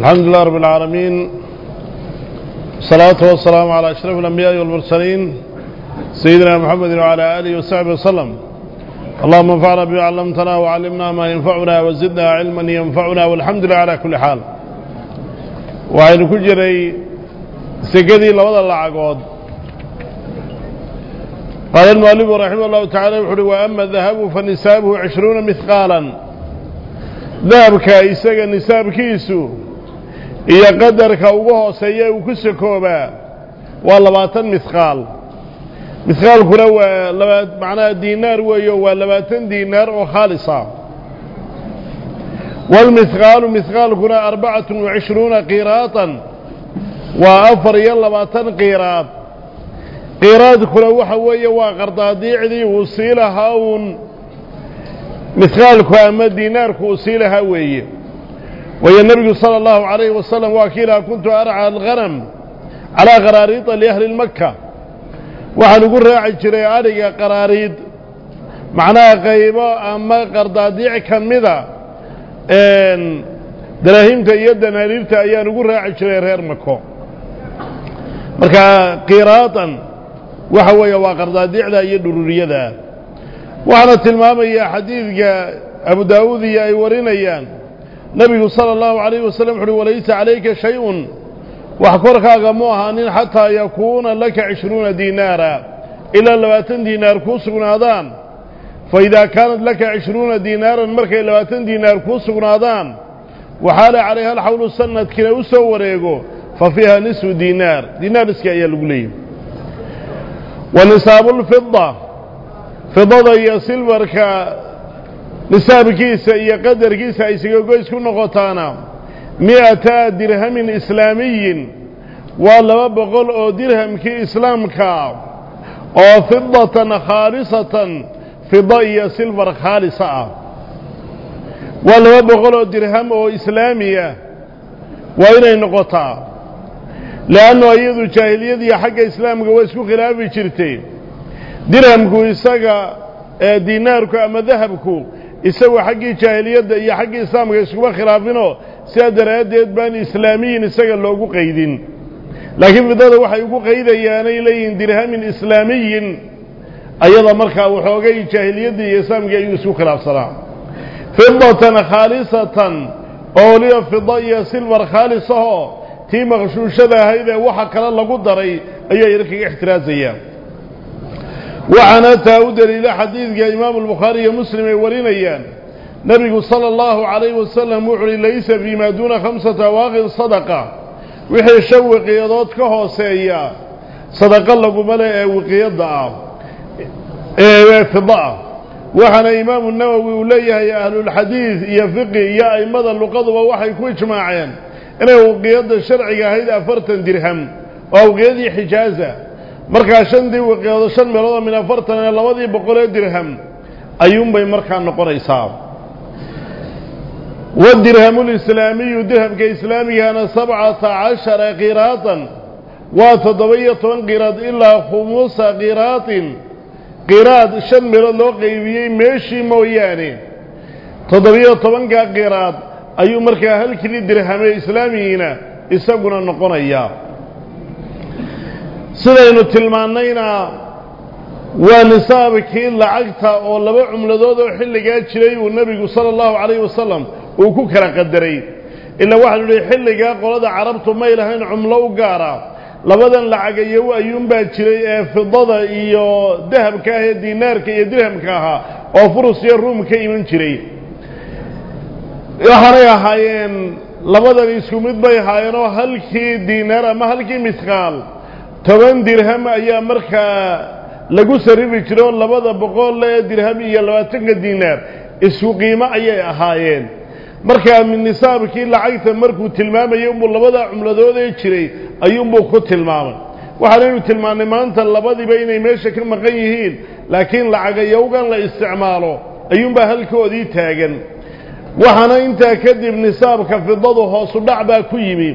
الحمد لله رب العالمين. الصلاة والسلام على أشرف الأنبياء والمرسلين سيدنا محمد وعلى آله وصحبه وسلم. اللهم انفعنا بما علمتنا وعلمنا ما ينفعنا وزدنا علما ينفعنا والحمد لله على كل حال. وعين كل جري سجدي لوضع العقود قال المؤلف رحمه الله تعالى وحده وأما الذهب فنسابه عشرون مثقالا. dahabka isaga nisaabkiisu iyo qadarka ugu hooseeya uu ku sakoobaa waa labaatan mihqaal mihqaalkuna waa laba macnaha diinaar weeyo waa labaatan diinaar oo khaalisa. Walmihqaalu mihqaalkuna arbacatun wacishruuna qiraatan waa afar iyo labaatan qiraad. Qiraadkuna waxa weeye waa qardaadiicdii uu sii lahaa uun. Mihqaalku ama diinaarku uu sii lahaa weeye nebigu sala allahu calayhi wasalam waa kiilaha kuntu arca alghanam calaa qaraariida liahli lmaka waxaan ugu raaci jiray adhiga qaraariid macnaha qaybo ama qardaadiic ka mida daraahimta iyo danaaniirta ayaan ugu raaci jiray reer mako marka qiraatan waxa weeye waa qardaadiicda iyo dhururiyada. Waxaana tilmaamaya xadiidka abu daawuud iyo ay warinayaan calayka shay-un wax korkaaga mu ahaanin xataa yakuuna laka cishruuna diinaara ilaa labaatan diinaar kuu sugnaadaan fa idaa kaanat laka cishruuna diinaaran markay labaatan diinaar kuu sugnaadaan waxaala calayha alxawlu sanadkiina u soo wareego fa fiiha nisfu diinaar diinaar iski ayaa lagu leeyahy wa nisaabu lfida fidada iyo silbarka nisaabkiisa iyo qadarkiisa ay sigagoys ku noqotaana mi'ata dirhamin islaamiyin waa laba boqol oo dirhamkii islaamka oo fidatan khaalisatan fida iyo silbar khaalisa ah. Waa laba boqol oo dirham oo islaamiya waa inay noqotaa. Le'annu iyadu jaahiliyadiiyo xagga islaamka waa isku khilaafi jirtay. Dirhamku isaga ee diinaarku ama dahabku isagu xaggii jaahiliyadda iyo xaggii islaamka iskuma khilaafinoo sidaa daraaddeed baan islaamiyin isaga loogu qaydin. Laakiin fidada waxay ugu qaydayaanay leeyihiin dirhamin islaamiyin ayada markaa waxoogay jaahiliyaddii iyo islaamkii ayuu isku khilaafsanaa. Fidatan khaalisatan oo weliba fida iyo silbar khaalisahoo tii maqshuushada ahayd ee waxa kale lagu daray ayaa yar kaga ixtiraazayaan وعنا تأودل إلى حديث إمام البخاري مسلم يورينا ورينيان نبي صلى الله عليه وسلم وعلي ليس فيما دون خمسة واغل صدقة. وحي قيادات كهو كهوسية. صدق الله قبل وقيادة فضاء إيه، إيه، في الضعاء إمام النووي وليه يا أهل الحديث يا فقه يا إمضى اللقض ووحي كويش معين. إنه وقيد الشرعي هيدا فرتا درهم. أو قيد حجازة. مركا شندي وقيادة شن ملوضة من أفرتنا الله وذي بقول الدرهم أيوم بي مركا نقر إصاب والدرهم الإسلامي درهم كإسلامي أنا سبعة عشر قيراطا وتضوية قيراط إلا خموس قيراط قيراط شن ملوضة وقيبي ميشي موياني تضوية طبنك قيراط أيوم مركا هل كني درهم إسلامينا إساقنا نقر إياه nisaabkii lacagta oo laba cumladood oo xilligaa jiray uu nebigu sala allahu calayhi wasalam uu ku kala qadaray ilaa waxaanu idhi xilligaa qolada carabtu may lahayn cumlo u gaara labadan lacagayow ayuunbaa jiray ee fidada iyo dahabka ah ee diinaarka iyo dirhamka ahaa oo furus iyo ruum ka iman jiray waxaanay ahaayeen labadan isku mid bay ahaayeenoo halkii diinaar ama halkii misqaal toban dirham ayaa markaa lagu sarifi jiro labada boqol ee dirham iyo labaatanka diinaar isku qiimo ayay ahaayeen markaa nisaabkii lacagta markuu tilmaamayay unbuu labada cumladoodee jiray ayuunbuu ku tilmaamay waxaanaynu tilmaannay maanta labadiiba inay meesha ka maqan yihiin laakiin lacagayowgan la isticmaalo ayuunbaa halkoodii taagan waxaana intaa kadib nisaabka fidadu hoosu dhac baa ku yimi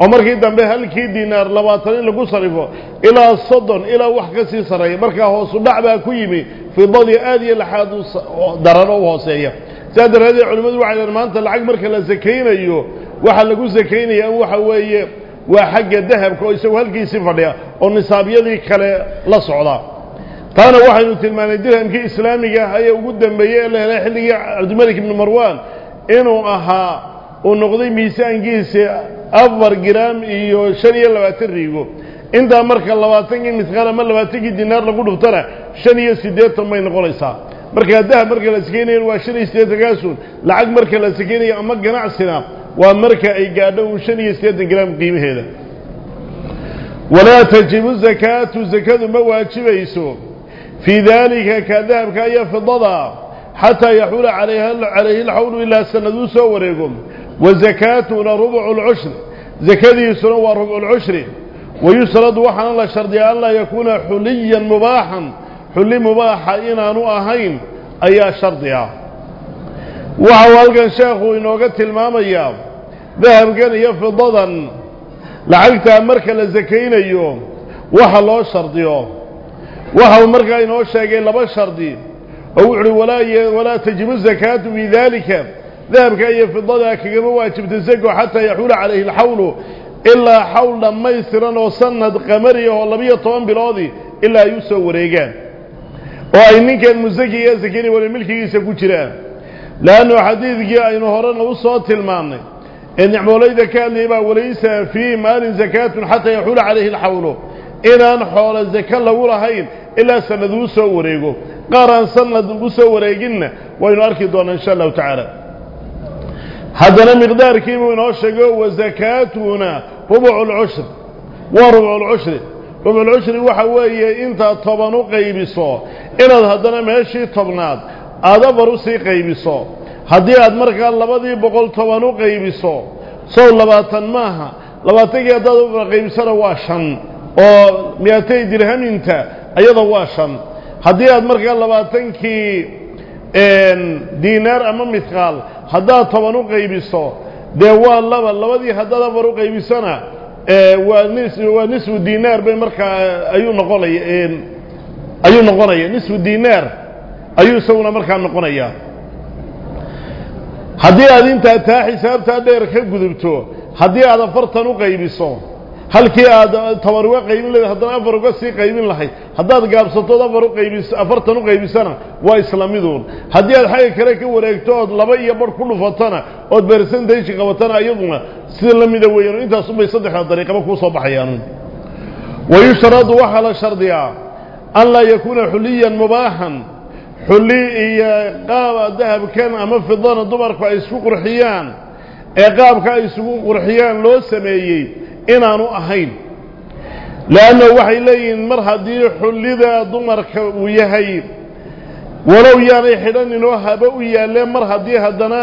oo markii dambe halkii diinaar labaatan in lagu sarifo ilaa soddon ilaa wax ka sii sarreeya markaa hoosu dhac baa ku yimi fidadii aad iyo laxaad u daran oo u hooseeya sidaa daraaddeed culimmadu waxay dhaheen maanta lacag marka la sakaynayo waxaa lagu sakaynaya waxa weeye waa xagga dahabka oo isagu halkiisii fadhiya oo nisaabyadii kale la socda taana waxaynu tilmaanay dirhamkii islaamiga ah ayaa ugu dambeeyey ee la helay xilligii cabdimalik marwan inuu ahaa iyo labaatan riigo intaa marka labaatankii misqaal ama labaatankii dinaar lagu dhuftana shan iyo siddeetan bay noqonaysaa markaa dahab marka la sakeynayan waa shan iyo siddeetankaasun lacag marka la sakeynayo ama ganacsina waa marka ay gaadho un shan iyo siddeetan giraam qiimaheeda walaa tajibu zakaatu zakadu ma waajibayso fii daalika ka dahabka iyo fidada xataa yaxuula calayhi alxawlu ilaa sanaduu soo wareego وزكاتنا ربع العشر. زكاة يسرى ربع العشر. ويسرد وحن الله شرد يا الله يكون حليا مباحا. حلي مباحا إنا نؤهين أي شرد يا. وهو ألقن شيخه إنه قد المام أيام ذهب قال يفضضا. لعلك أمرك لزكين أيوم وحلو شرد يوم وهو مرك إنه شاقين لبا شردين أو ولا ولا تجب الزكاة بذلك. ذلك ذهب ذهبك أي فضلك جمواتب تزق حتى يحول عليه الحول. إلا حول ما يسرا وصند قمري والله بيطوان بلادي إلا يوسف وريجان وأينك المزكي يا زكري والملك يسكوتيرا لأنه حديث جاء إنه هرنا وصوت المعنى. إن نعم وليد كان يبا وليس في مال زكاة حتى يحول عليه الحول. إن حول الزكاة له رهين إلا سند وصوريه قارن سند وصوريه وإن أركضون إن شاء الله تعالى. Sheego wa zakaatuna rubcu lcushri waa rubcu lcushri rubculcushri waxa weeye intaad toban u qaybiso inaad haddana meeshii tobnaad aad afar usii qaybiso haddii aad markaa labadii boqol toban u qaybiso sow labaatan maaha labaatankii haddaad afar qaybisana waa shan oo miatay dirhaminta ayada waa shan haddii aad markaa labaatankii diinaar ama midqaal haddaad toban u qaybiso dee waa laba labadii haddaad afar u qaybisona waa nis waa nisfu dinaar bay markaa ayuu noqonaya ayuu noqonaya nisfu dinaar ayuu isaguna markaa noqonaya haddii aad intaa taa xisaabtaa dheer ka gudubto haddii aad afartan u qaybiso halkii aad toban uga qaybin lahayd haddana afar uga sii qaybin lahayd haddaad gaabsatood afar uqaybis afartan u qaybisana waa isla miduun haddii aad xagga kale ka wareegto ood laba iyo bar ku dhufatana ood bersentayji qabatana iyaduna sida la mida weeyaan intaasunbay saddexda dariiqaba kuu soo baxayaan wayushradu waxaa la shardiyaa an laa yakuuna xuliyan mubaaxan xulli iyo qaaba dahabkan ama fidana dumarku ay isku qurxiyaan ee qaabka ay isugu qurxiyaan loo sameeyey inaanu ahayn leanna waxay leeyihiin mar haddii xullida dumarka uu yahay walow yaanay xidhaninoo haba u yaalleen mar haddii haddana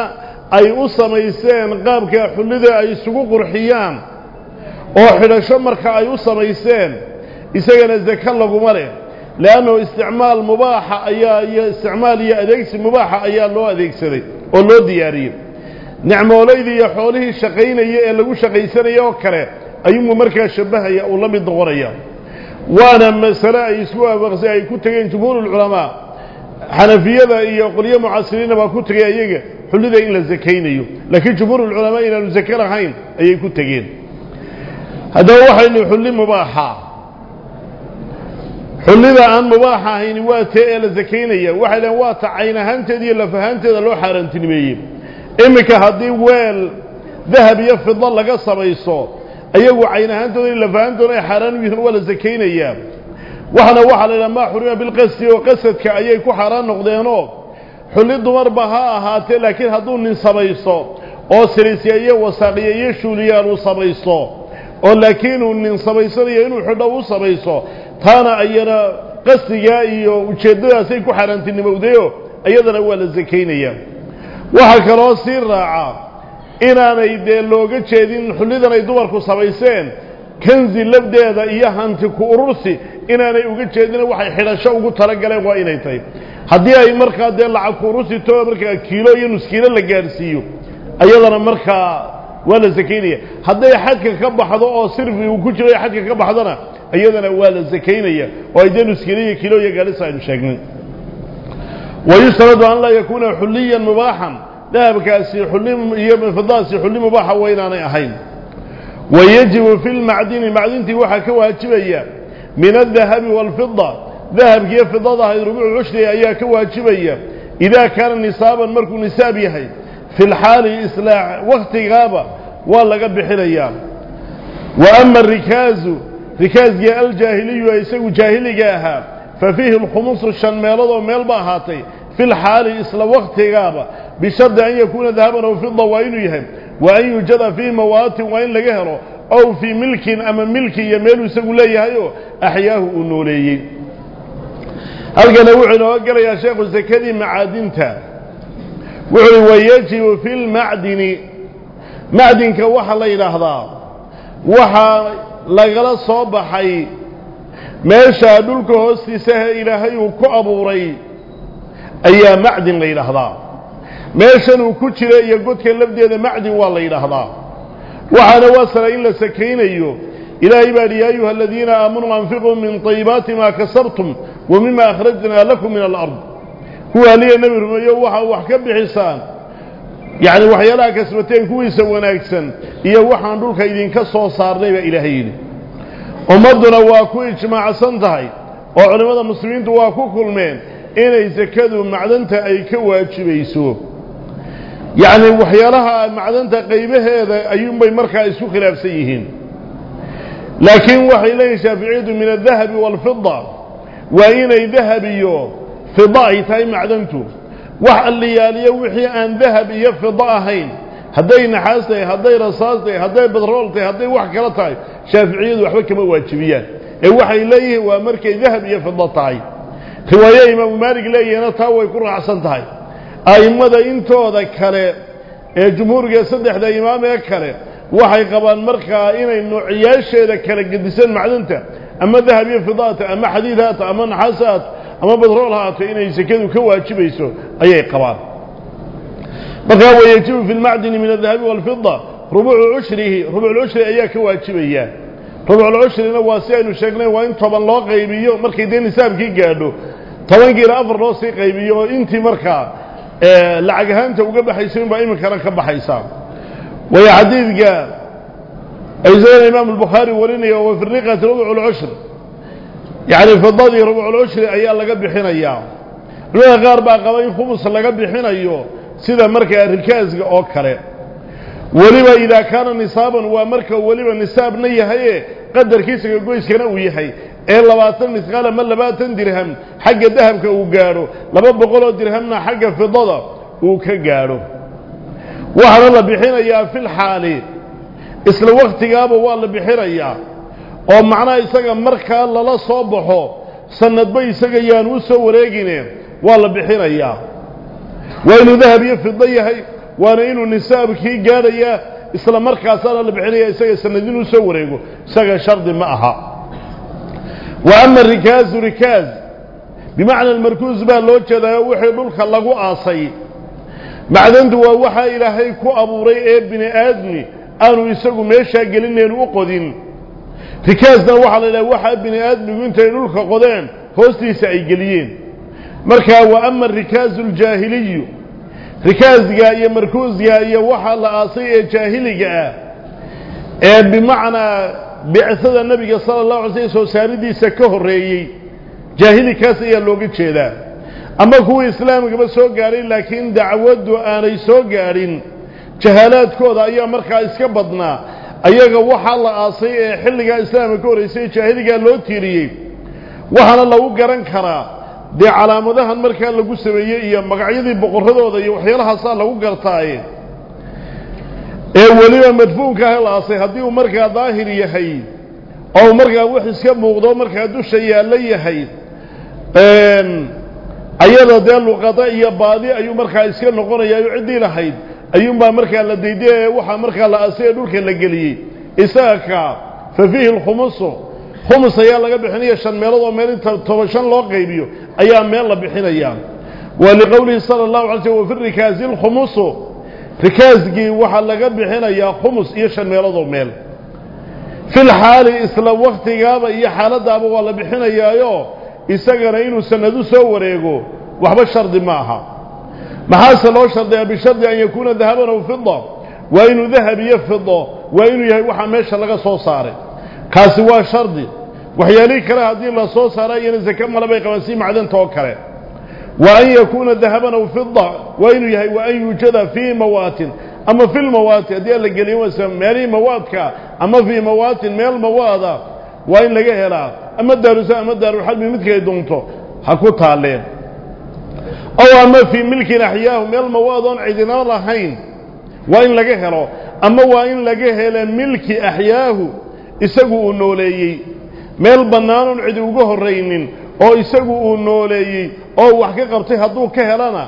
ay u samayseen qaabka xullida ay isugu qurxiyaan oo xidhasho marka ay u samayseen isagana zake laguma leh leannahu isticmaal mubaaxa ayaa iyo isticmaal iyo adeegsi mubaaxa ayaa loo adeegsaday oo loo diyaariyey nicmoolaydii iyo xoolihii shaqaynaya ee lagu shaqaysanaya oo kale أيهم مركز شبهها يا الله من ضغر أيام وأنا مسألة يسوع بغزى كنت جين جمهور العلماء. حنفية يقول يا معاصرين ما كنت جاي يجى حل ذا إلا الزكين يو لكن جمهور العلماء إلا الزكين حين أيه كنت جين هذا واحد إنه حل مباحة. حل ذا أن مباحة هين وات إلى الزكين يا واحد وات عينه أنت ذي لا فهنت ذا لو حارنتني ميم إمك هذي ويل ذهب يفضل لقصة ما ayagu cayn ahaantooda iyo laf ahaantooda ay xaaraan u yihiin waa la sakaynayaa waxana waxaa la yidhaha maa xurima bilqasdi oo qasadka ayay ku xaaraan noqdeenoo xulli dumarba ha ahaatee laakiin hadduu nin samaysto oo sirisya iyo wasaaqiya iyo shuuliyaal uu samaysto oo laakiin uu nin samaysanayo inuu xidho u samaysto taana ayana qasdigaa iyo ujeeddadaasay ku xaaraantinimowdayo iyadana waa la sakaynayaa waxaa kaloo sii raaca inaanay dee looga jeedin xullidan ay dumarku samayseen kanzi labdeeda iyo hanti ku urursi inaanay uga jeedin waxay xidhasho ugu talagaleen waa inay tahay haddii ay markaa dee lacag ku urursi to markaa kiilo iyo nuskiilo la gaadhsiiyo ayadana markaa waa la sakaynaya hadday xadka ka baxdo oo sirfi uu ku jiro xadka ka baxdona iyadana waa la sakaynaya oo ay dee nuskiilo iyo kiilo iyo gaadhisa aynu sheegnay wayushradu an laa yakuuna xulliyan mubaaxan ذهب كاسي حلم يم فضان حلم حليم وين أنا أهين. ويجب في المعدن معدن تروح كواه تبيا. من الذهب والفضة. ذهب كيف فضة هاي ربع عشرة أيا كواه تبيا. إذا كان نصابا مركو نسابي هاي في الحال إصلاع وقت غابة والله قد بحر أيام. وأما الركاز ركاز جاء الجاهلي ويسق جاهلي جاها. ففيه الخمس الشن ميلض وميل في الحال إصلاع وقت غابة. بشرط أن يكون ذهبا أو فضة وإن يهم وأن يوجد في مواط وإن لجهره أو في ملك أما ملك يميل سقول لي هايو أحياه النوريين هل كان وعنا وقر يا شيخ الزكري معادنته وعن ويجب في المعدن. معدن كوحى الله إلى هذا وحى لغلا صبحي ما شادلك هستسه إلى هايو كأبوري أي معدن لإلى هذا ماشان وكتيرة يقول كلام ده معدي والله إله الله وحنا وصل إلى سكينة يو إلى يا أيها الذين آمنوا أنفقوا من طيبات ما كسرتم ومما أخرجنا لكم من الأرض هو لي النبي رميه وح وحكب حسان يعني وحي لا كسبتين هو يسوون أحسن يوح عن رول كيدين كسر صار نبي إلهين أمدنا واقوي جماعة صنطاي وعلمنا المسلمين دواقو كل من إن إذا كذب معدن تأيك واجب يسوع يعني وحيالها معدنتا قيبه هذا أيوم بي مركا إسو خلاف سيهين. لكن وحي لي شافعيد من الذهب والفضة وإن ذهب يو فضاء تاي معدنتو. وح الليالي وحي أن ذهب يو فضاء هين. هدي نحاستي هدي رصاستي هدي بدرولتي هدي وح كرتاي شافعيد وحبك موات شبيان إيه وحي لي ومركي ذهب يو فضاء تاي. خوايا إمام مارك لي ينطاوي كرة عصان تاي أئمدا إنتو ذا كله الجمهور جسد إحدى إمام يكله وحي قبان مركا إنا إنه عياش ذا كله قديسين معدنته أما ذهب يفضات أما حديثات أما نحاسات أما بدرولها إنا يسكنوا وكوه أشي بيسو أيه قبان بقى هو يجيب في المعدن من الذهب والفضة ربع عشره ربع العشر أيه كوه أشي بيه ربع العشر إنه واسع إنه شغله وإن طبعا الله قيبيه مركي دين سام كي قالوا طبعا كي رافر راسي قيبيه إنتي مركا لعجهان توجا بحيسين بايمن كرك بحيسام ويا عديد قال إذا الإمام البخاري وريني هو في الرقة ربع العشر يعني في الضادي ربع العشر أيام الله قبل حين أيام لو غار بقى قوي خمس الله قبل حين أيوه سيدا مركز ركاز أوكره weliba idaa kaana nisaaban waa marka weliba nisaabna yahaye qadarkiisaga goyskana uu yahay. Ee labaatan misqaal ama labaatan dirham xagga dahabka uu gaadho. Laba boqoloo dirhamna xagga fidada uu ka gaadho. Waxaana la bixinayaa fil xaali. Isla wakhtigaaba waa la bixinayaa. Oo macnaha isaga markaa lala soo baxo sanadba isaga yaan u soo wareegine waa la bixinayaa. Waa inuu dahab iyo fido yahay waana inuu nisaabkii gaadhayaa isla markaasaana la bixinaya isaga sanad inuu soo wareego isaga shardi ma aha wa ama rikaazu rikaaz bimacna almarkuus baa loo jeedaayo wixii dhulka lagu aasay macdantu waa waxaa ilaahay ku abuuray ee bini aadmi aanu isagu meeshaa gelineen u qodin rikaasna waxaa la yidhaha waxaa bini aadmigu intay dhulka qodeen hoostiisa ay geliyeen markaa wa ama arikaazu aljaahiliyu ah ee bimacnaa bicsada nebiga sala allahu alay slam soo saaridiisa ka horreeyey jaahili kaas ayaa looga jeedaa ama kuwii islaamigaba soo gaadhay laakiin dacwaddu aanay soo gaadhin jahaalaadkooda ayaa markaa iska badnaa ayaga waxaa la aasay ee xilligaa islaamka ka horraysay jaahiligaa loo tiiriyey waxaana lagu garan karaa dee calaamadahan markaa lagu sameeyey iyo magacyadii boqorradooda iyo waxyaalahaasaa lagu gartaaye ee weliba madfuunka ah la aasay haddii uu markaa daahir yahay oo markaa wax iska muuqdo markaa dusha yaallo yahay ayada dee luqada iyo baadi ayuu markaa iska noqonayaayo ciddii lahayd ayuunbaa markaa la dayday waxaa markaa la aasay ee dhulka la geliyey isaga kaa fa fiihi alkhumusu khumus ayaa laga bixinaya shan meelood oo meel inta toban shan loo qaybiyo ayaa meel la bixinayaa wa liqowlihi sala allahu alay slm wafi rikaasi lkhumusu rikaasgii waxaa laga bixinayaa khumus iyo shan meelood oo meel fil xaali isla wakhtigaaba iyo xaaladaaba waa la bixinayaayo isagana inuu sanadu soo wareego waxba shardi ma aha maxaase loo shardiyaa bishardi an yakuuna dahaban aw fida waa inuu dahab iyo fido waa inuu yahay waxaa meesha laga soo saaray kaasi waa shardi وحيالي كره هذه ما صو صار ين يعني إذا كمل بيق وسيم عدن توكره. وأن يكون ذهبا أو فضة وين يه يوجد في مواطن أما في المواطن هذه اللي قلنا وسم يعني ماري مواطك أما في مواطن مال مواضع وين لقيها لا أما الدرس أما الدرس حد بيمتك يدونته هكو تعلم أو أما في ملك الأحياء مال مواضع عدنا رهين. وين لقيها لا أما وين لقيها لا ملك أحياه استجو النوليين meel bannaanoon cidi uga horraynin oo isagu uu nooleeyey oo wax ka qabtay hadduu ka helana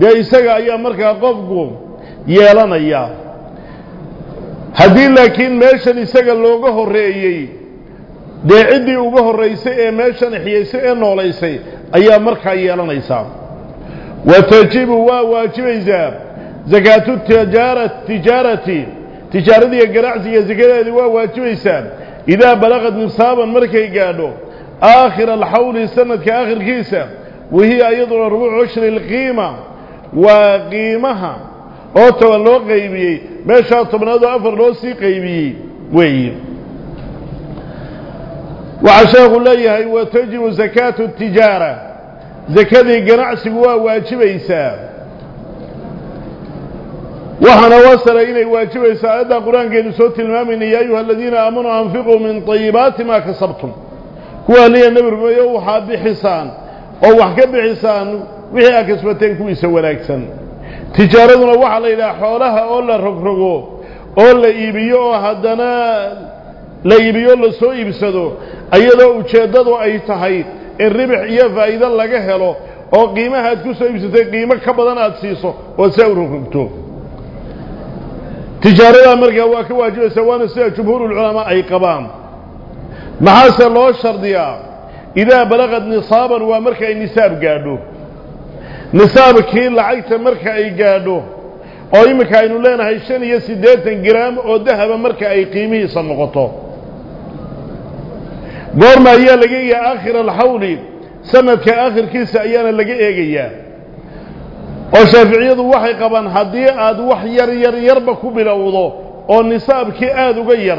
dee isaga ayaa markaa qofku yeelanaya. Haddii laakiin meeshan isaga looga horreeyey dee ciddii uga horraysay ee meeshan ixyaysay ee noolaysay ayaa markaa yeelanaysaa wa tajibu waa waajibaysaa tijaara tijaarati tijaaradiiyo ganacsiga sakadeedii waa waajibaysaa إذا بلغت نصابا مركي قالوا آخر الحول سنة كآخر كيسة وهي أيضا ربع عشر القيمة وقيمها أوتوا اللو قيبي ما شاطوا من هذا أفر روسي قيبي وي. وعشاق الله وتجب زكاة التجارة زكاة القناع سواء واجب إسام min طayibaati maa kasabtum kuwaa liya nebi rumeeyo waxaa bixisaan oo wax ka bixisaan wixii aa kasbateen kuwiisa wanaagsan tijaaraduna waxaa la yidhaha xoolaha oo la rogrogo oo la iibiyo oo haddana la iibiyo la soo iibsado iyadoo ujeeddadu ay tahay in ribix iyo faa'iido laga helo oo qiimaha aad ku soo iibsatay qiimo ka badan aad siiso oo saa u rogrogto ka waajibaysaa waana sida jumhuurulculamaa ay qabaan maxaase loo shardiyaa idaa balaqad nisaaban waa marka ay nisaab gaadho nisaabkii lacagta marka ay gaadho oo iminka aynu leenahay shan iyo siddeetan garaam oo dahaba marka ay qiimihiisa noqoto goorma ayaa laga eegayaa aakhira alxawli sanadka aakhirkiisa ayaana laga eegayaa haddii aad wax yar yar yarba ku bilowdo oo nisaabkii aada uga yar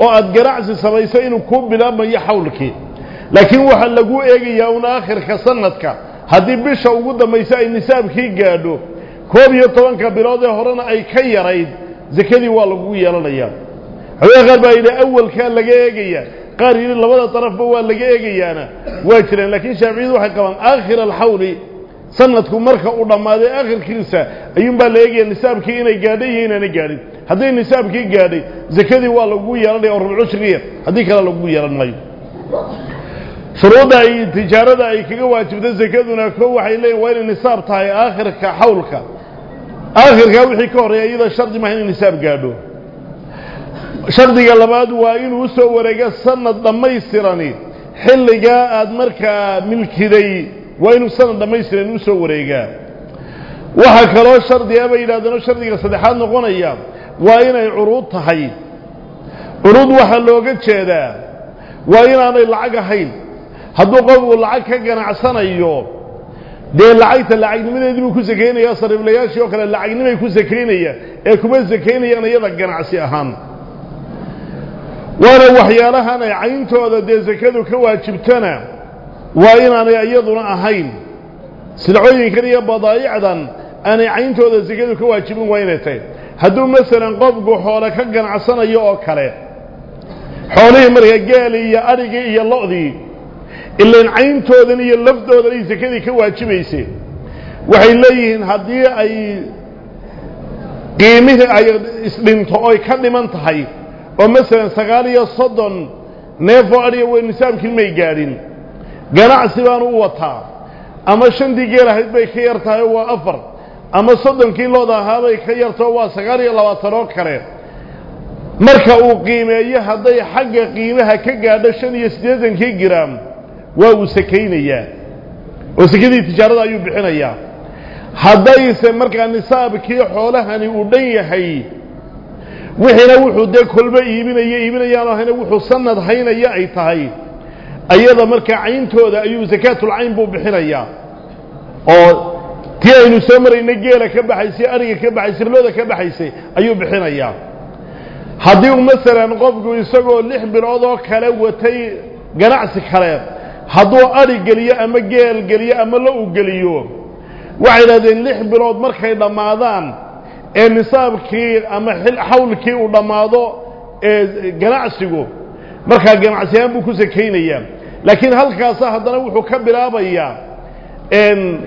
oo aad ganacsi samayso inuu kuu bilaabmayo xawlkii laakiin waxaa lagu eegayaa un aakhirka sanadka haddii bisha ugu dambaysa ay nisaabkii gaadho koob iyo tobanka bilood ee horena ay ka yarayd sakadii waa lagugu yeelanayaa xoogaa qaar baa yidhi awalkaa laga eegaya qaar yidhi labada darafba waa laga eegayaana waa jireen laakiin shaaficiyadu waxay qabaan aakhira alxawli sanadku marka uu dhammaaday aakhirkiisa ayuunbaa la eegaya nisaabkii inay gaadhay iyo inaana gaadhin hadday nisaabkii gaadhay sakadii waa lagugu yeelanaya oo rubcushriya haddii kale lagugu yeelan maayo shuruudda ay tijaarada ay kaga waajibto sakaduna ko waxay leeyihin waa inay nisaab tahay aakhirka xawlka aakhirkaa wixii ka horreeya iyada shardi maaha inay nisaab gaadho shardiga labaad waa inuu u soo wareego sanad dhammaystirani xilligaa aad markaa milkiday waa inuu sanad dhammaystiran u soo wareegaa. Waxaa kaloo shardiga bay yidhahdeenoo shardiga saddexaad noqonaya waa inay curuud tahay. Curuud waxaa looga jeedaa waa inaanay lacag ahayn. Hadduu qofku lacag ka ganacsanayo dee lacagta lacagnimadeedii buu ku sakaynaya sariiblayaashii oo kale lacagnimay ku sakaynaya ee kuma sakaynayaan iyada ganacsi ahaan. Waana waxyaalahan ay cayntooda dee sakadu ka waajibtana iyo badaa'icdan aanay cayntooda sakadu ka waajibin waa inay tahay hadduu masalan qofku xoole ka ganacsanayo oo kale xoolihii markaa geelii iyo adhigii iyo lo'dii ilaan cayntoodan iyo lafdoodan ay sakadii ka waajibaysay waxay leeyihiin haddii ay qiimihii ay isdhinto oy ka dhiman tahay oo masalan sagaal iyo soddon neefoo adhiga wey nisaabkii may gaadhin ganacsi baanu u wataa ama shantii geel ahayd bay ka yar waa afar ama soddonkii looda ahaabay ka yartao waa sagaal iyo kale marka uu qiimeeyo hadday xagga qiimaha ka gaadho shan iyo siddeetankii giraam waa uu sakaynayaa oo sakadii tijaarada ayuu bixinayaa haddayse markaa nisaabkii xoolahani uu dhan yahay wixiina wuxuu dee kolba iibinaya iibinayaan ahayna wuxuu sanad haynaya ay tahay ayada markaa cayntooda ayuu sakaatulcayn buu bixinayaa. Oo tii aynu soo maraynay geela ka baxaysay ariga ka baxaysay looda ka baxaysay ayuu bixinayaa. Haddii uu masalan qofku isagoo lix bilood oo kale watay ganacsi kale hadduu ari geliyo ama geel geliyo ama u geliyo waxay idhahdeen lix bilood markay dhammaadaan ee nisaabkii ama xawlkii uu dhammaado ee ganacsigu markaa ganacsiyahaan buu ku sakaynayaa لكن هل كاسه هذا نوح كبر أبيا إن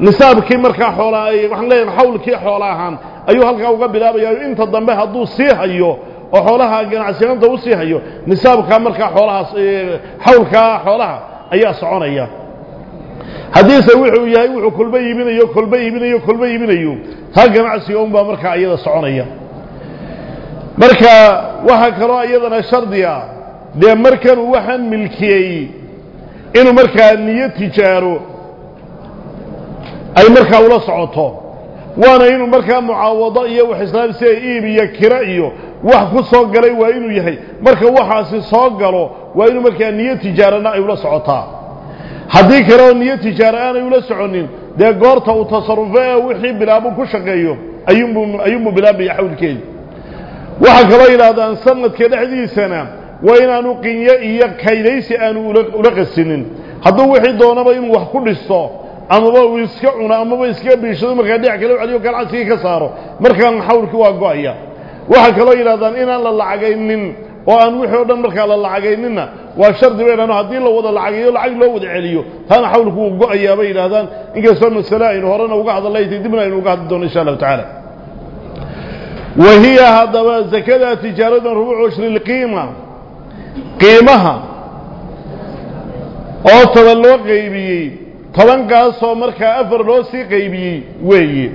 نساب كي مركا حولا إيه، وحن لين حول كي حولا هم أيو هل كاو كبر أبيا إنت ضمها دو سيها أيو وحولها جن عشان دو سيها أيو نساب كي مركا حولا إيه، حول كا حولا أيا صعون أيا حديث وحو يا وحو كل من أيو كل بي من أيو كل بي من أيو هل جن عشان بام مركا أيا صعون أيا مركا وها أيضا شرديا لأن مركا وحن ملكي inuu markaa mucaawado iyo wax islaam sida iib iyo kira iyo wax ku soo galay waa inuu yahay marka waxaasi soo galo waa inuu markaa niyo tijaarana ay ula socotaa haddii kale oo niyo tijaaro aanay ula soconin dee goorta uu tasarufo ee wixii bilaabo ku shaqeeyo ayuunbuu ayuunbuu bilaabaya xawlkeedi waxaa kaloo yidhaahdaan sanadka dhexdiisana inuu wax ku dhisto amaba uu iska cuno amaba iska biishado markaa dhinac kale u celiyo ganacsigii ka saaro markaan xawlkii waa go-aya waxaa kaloo yidhahdaan inaan la lacagaynin oo aan wixii o dhan markaa la lacagayninna waa shardi bay dhahan haddii la wada lacagayo lacag loo wada celiyo taana xawlku wuu go-ayaa bay yidhahdaan inkastoo masale aynu horena uga hadallaytay dibna aynu uga hadli doono insha allahu tacaala wa hiya haddaba zakada tijaaradan rubuuc ushri lqiima qiimaha oo toban loo qaybiyey tobankaasoo markaa afar loo sii qaybiyey weeye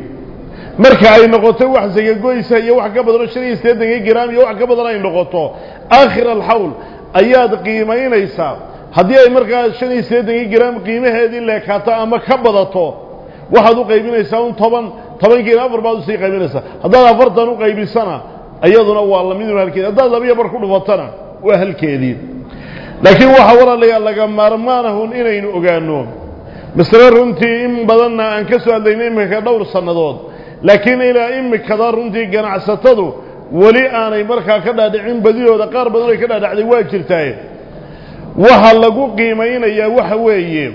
marka ay noqoto wax sagagoysa iyo wax ka badanoo shan iyo siddeetanka garaam iyo wax ka badan ay noqoto aakhir alxawl ayaad qiimaynaysaa haddii ay markaa shan iyo siddeetanka garaam qiimaheedii leekaato ama ka badato waxaad u qaybinaysaa un toban tobankiina afar baad usii qaybinaysaa haddaad afartan u qaybisana iyaduna waa lamidun halkeedi haddaad labiyo bar ku dhufatana laakiin waxaa walaalayaal laga maarmaanahun inaynu ogaanno masale runtii in badanna aan ka soo hadlaynay iminka dhowr sannadood laakiin ilaa imikada runtii ganacsatadu weli aanay markaa ka dhaadhicin badidooda qaar badan ay ka dhaadhacday waa jirtaaye waxa lagu qiimaynayaa waxa weeye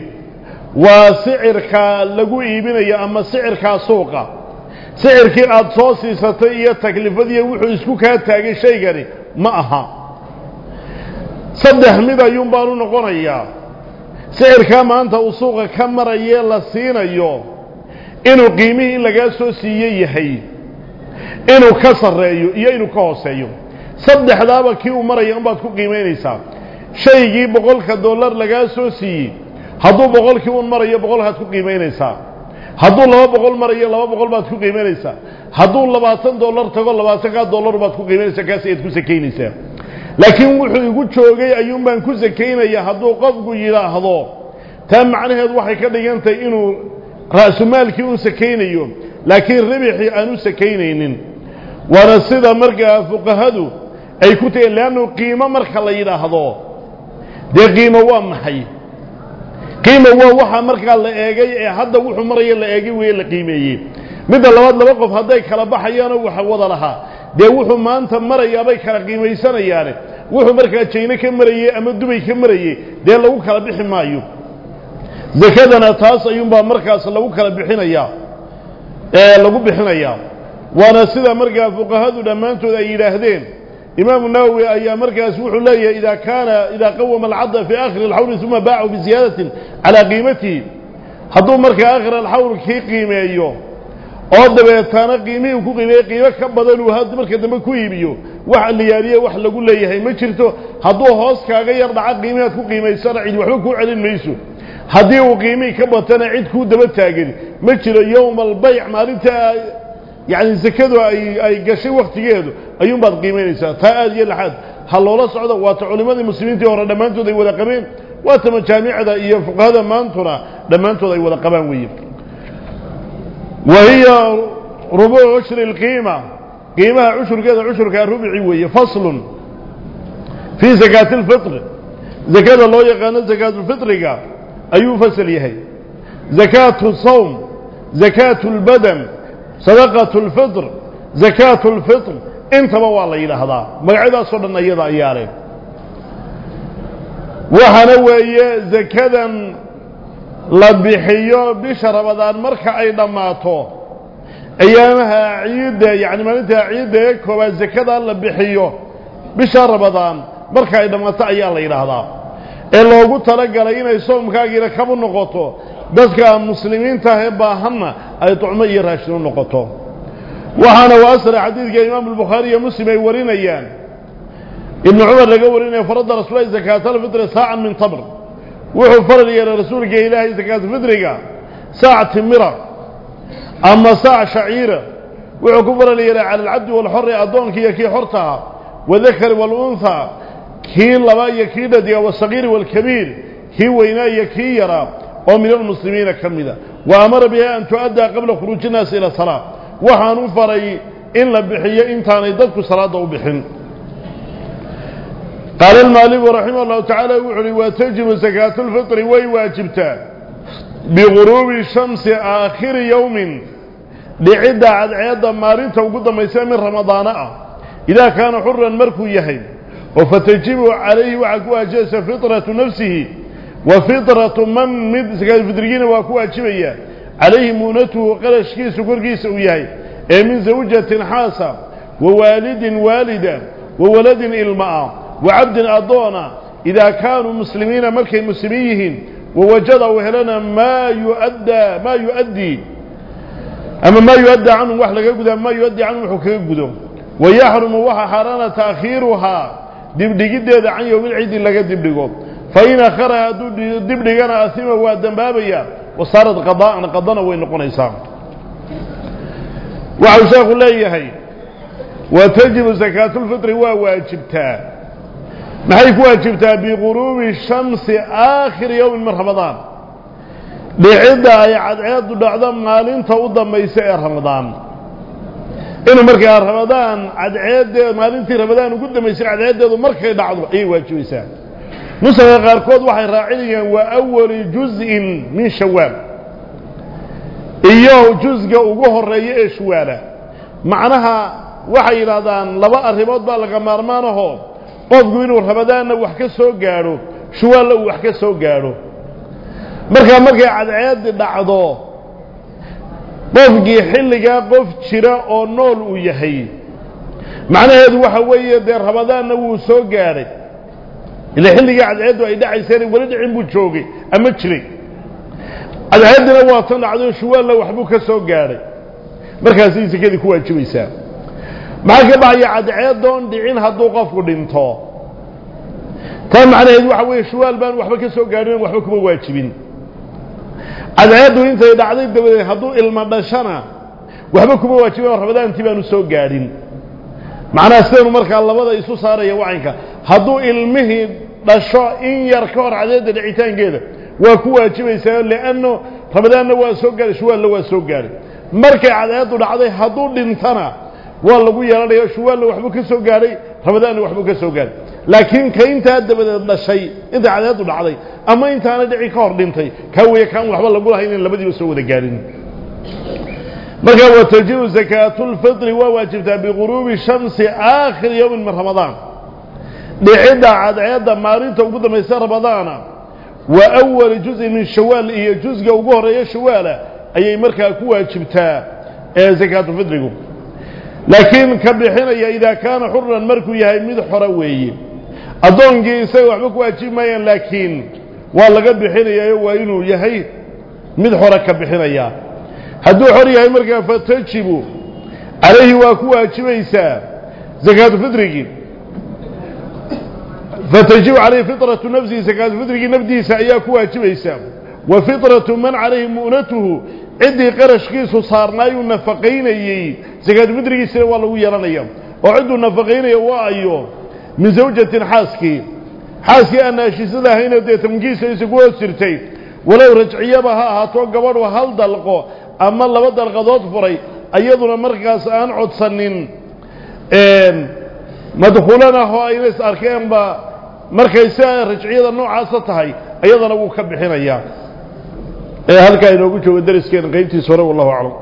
waa sicirkaa lagu iibinaya ama sicirkaa suuqa sicirkii aada soo siisatay iyo taklifadiiyo wuxuu isku kaa taagay shaygani ma aha saddex mid ayuun baanu noqonayaa sicirkaa maanta uu suuqa ka marayee la siinayo inuu qiimihii in lagaa soo siiye yahay inuu ka sarreeyo iyo inuu ka hooseeyo. Saddexdaaba kii uu maraya unbaad ku qiimaynaysaa shaygii boqolka dollar lagaa soo siiyey hadduu boqolkii un marayo boqolkaad ku qiimaynaysaa hadduu laba boqol marayo laba boqol baad ku qiimaynaysaa hadduu labaatan dollar tago labaatankaa dollar baad ku qiimaynaysaa kaas ayaad ku sakaynaysaa laakiin wuxuu igu joogay ayuun baan ku sakaynaya hadduu qofku yidhaahdo taa macnaheedu waxay ka dhigan tahay inuu ra'sumaalkii u sakaynayo laakiin ribixii aan u sakaynaynin. Waana sida markaa fuqahadu ay ku tageen leannu qiimo marka la yidhaahdo. Dee qiimo waa maxay? Qiimo waa waxa markaa la eegay ee hadda wuxuu maraya la eegay weye la qiimeeyey. Midda labaad laba qof hadday kala baxayaanoo waxa wada lahaa ده وحو ما أنت مرة يا بيك رقيم يسنا يعني وحو مرك أشينا كم مرة يي أم دبي كم يي ده لو كلا بيحنا يو ذكذا نتاس أيوم بمرك أصل لو كلا بيحنا يا لو بيحنا يا وأنا سيدا مركا فوق هذا لما أنتوا إلى هذين إمام النووي أي مركا أسوح الله إذا كان إذا قوم العض في آخر الحول ثم باعوا بزيادة على قيمته هادو مركا آخر الحول كي قيمة يوم uu ku qiimeeyey qiimo ka badan uu had marka dambe ku iibiyo wax liyaaliye wax lagu leeyahay ma jirto hadduu hoos kaaga yar dhaca qiimihaad ku qiimaysana cid waxba kuu celin mayso haddii uu qiimihii ka batana cid kuu daba taagan ma jiro yowma albayc maalinta yacni sakadu ay ay gashay wakhtigeedu ayuunbaad qiimaynaysaa taa aad iyo laxaad ha loola socdo waata culimmadii muslimiintii hore dhammaantood ay wada qabeen waata majaamicda iyo fuqahada maantuna dhammaantood ay wada qabaan weeye وهي ربع عشر القيمة. قيمة عشر كذا عشر ربع وهي فصل في زكاة الفطر. زكاة الله يقان زكاة الفطر أي أيوه فصل هي زكاة الصوم زكاة البدن صدقة الفطر زكاة الفطر. انت بوا إلى هذا. ما عدا صرنا يضع ياري وهنوى زكاة marka ay dhammaato ayaamaha ciidda yacni maalinta ciidda ee koobaad zakadaa la bixiyo bisha rabadaan marka ay dhammaato ayaa la yidhaahdaa ee loogu talagalay inay soomkaagiina kabu noqoto dadka muslimiinta ah ee baahanna ay tucmo iyo raashin u noqoto waxaana u asra xadiidka imaamu albukhaari iyo muslim ay warinayaan ibnu cumar laga warinaya farada rasuulahi zakaatalfitri saacan min tamr وحو فرد يا رسول إلهي زكاة فدرك ساعة مرة أما ساعة شعيرة وحو كفر لي على العبد والحر أدونك يكي حرتها والذكر والأنثى كي اللباء يكيد دي والصغير والكبير كي وينا يكي يرى ومن المسلمين كم وأمر بها أن تؤدى قبل خروج الناس إلى صلاة وحانو فرأي إن لبحية إن تاني ذاتك صلاة وبحن قال المالك رحمه الله تعالى وعلي وتجب زكاة الفطر ويواجبتها بغروب الشمس آخر يوم لعدة عد عيادة مارين توقض ما من رمضان. إذا كان حرا مركو يهين. وفتجب عليه وعكو أجلس فطرة نفسه. وفطرة من مد زكاة الفطرين وعكو أجبيا عليه مونته وقال الشكي سكرقي سوياي من زوجة حاسة. ووالد والدة. وولد المآه وعبد أضونا إذا كانوا مسلمين ملك المسلمين ووجدوا لنا ما يؤدى ما يؤدي. أما ما يؤدى عنه وحلق القدام ما يؤدي عنه حكي القدام ويحرم وحا حرانا تأخيرها. دبدي قد عن يوم العيد لك دبدي قد فإن أخرها دبدي قنا أثيمة وأدن بابيا وصارت قضاء قضانا وين نقون إسام وعوشاق الله يهي. وتجب زكاة الفطر هو واجبتها ما هي فواجبتها بغروب الشمس آخر يوم من رمضان. لعدة عيد عاد عيد مالين تودى ما يسير رمضان. إنه مركع رمضان عاد عيد مالين في رمضان وقد ما يسير عاد عيد عيد مركع بعض إيه واجب يسير نصر غاركود وحي راعيليا وأول جزء من شوال. إياه جزء وقوه الرأي إيش معناها وحي رمضان لبقى الرباط بقى ما نهوه qofku inuu ramadaanna wax ka soo gaadho shuwaalla uu wax ka soo gaadho. Markaa markay cadceeddi dhacdo qofkii xilligaa qof jira oo nool uu yahay macnaheedu waxa weeye dee ramadaanna wuu soo gaadhay. Ila xilligii cadceeddu ay dhacayseen weli dhicin buu joogay ama jiray. Cadceeddina waa tan dhacday shuwaalla waxbuu ka soo gaadhay. Markaasay sekadii ku waajibaysaa ما كبا يعدعيد دون دعين هدو قفو دينتو تام عنا هدو حوية شوال بان وحبك سوء قارين وحبك مواجبين عدعيد دون انت يدعيد دون هدو المباشنة وحبك مواجبين وحبدان تبانو سوء قارين معنا سنو مركا الله بدا يسو صار يوعيك هدو المهي بشو إن يركور عدد العيتان كيدا وكو واجبين سيئون لأنه رمضان نواسو قاري شوال نواسو قاري مركا عدعيد دون عدعيد هدو دينتنا waa lagu yeelanaya shuwaalna waxbuu ka soo gaadhay ramadaanna waxbuu ka soo gaadhay laakiin ka intaa dabadeed dhashay intay cadceeddu dhacday ama intaana dhici ka hor dhintay kaa weeye kaan waxba lagu lahayn in labadiiba soo wada gaadhin markaa watajibu zakaatulfitri waa waajibtaa biguruubi shamsi aakhiri yowmin min ramadaan dhicidda cadceedda maalinta ugu dambaysa ramadaana wa awali juz'in min shawaal iyo jusga ugu horeeya shawaala ayay markaa ku waajibtaa ee zakaatulfitrigu laakiin ka bixinaya idaa kaana xuran markuu yahay mid xora weeye. Addoonkii isaga waxba ku waajibi maayaan laakiin waa laga bixinayayo waa inuu yahay mid xora ka bixinaya. Hadduu xor yahay markaa fatajibu calayhi waa ku waajibaysaa zakaatufitrigii fatajibu calayhi fitratu nafsihi zakaatufitrigii nafdiisa ayaa ku waajibaysaa. Wa fitratu man calayhi ciddii qarashkiisu saarnaayuu nafaqaynayey. Zakaatufitrigiisina waa lagu yeelanaya. Oo cidduu nafaqaynaya waa ayo. Min zawjatin xaaskii xaaskii aan naashisada ahayna dee tamkiisa isagu hoos jirtay walow rajciyaba ha ahaato gabadhu hal dalqo ama laba dalqadood furay iyaduna markaas aan codsanin. Madkhuulanah oo ayna is arkeenba markay sidaa rajciyada noocaasa tahay iyadana wuu ka bixinayaa ee halkaa inoogu joogo dariskeena qaybtiisa hore wallahu aclam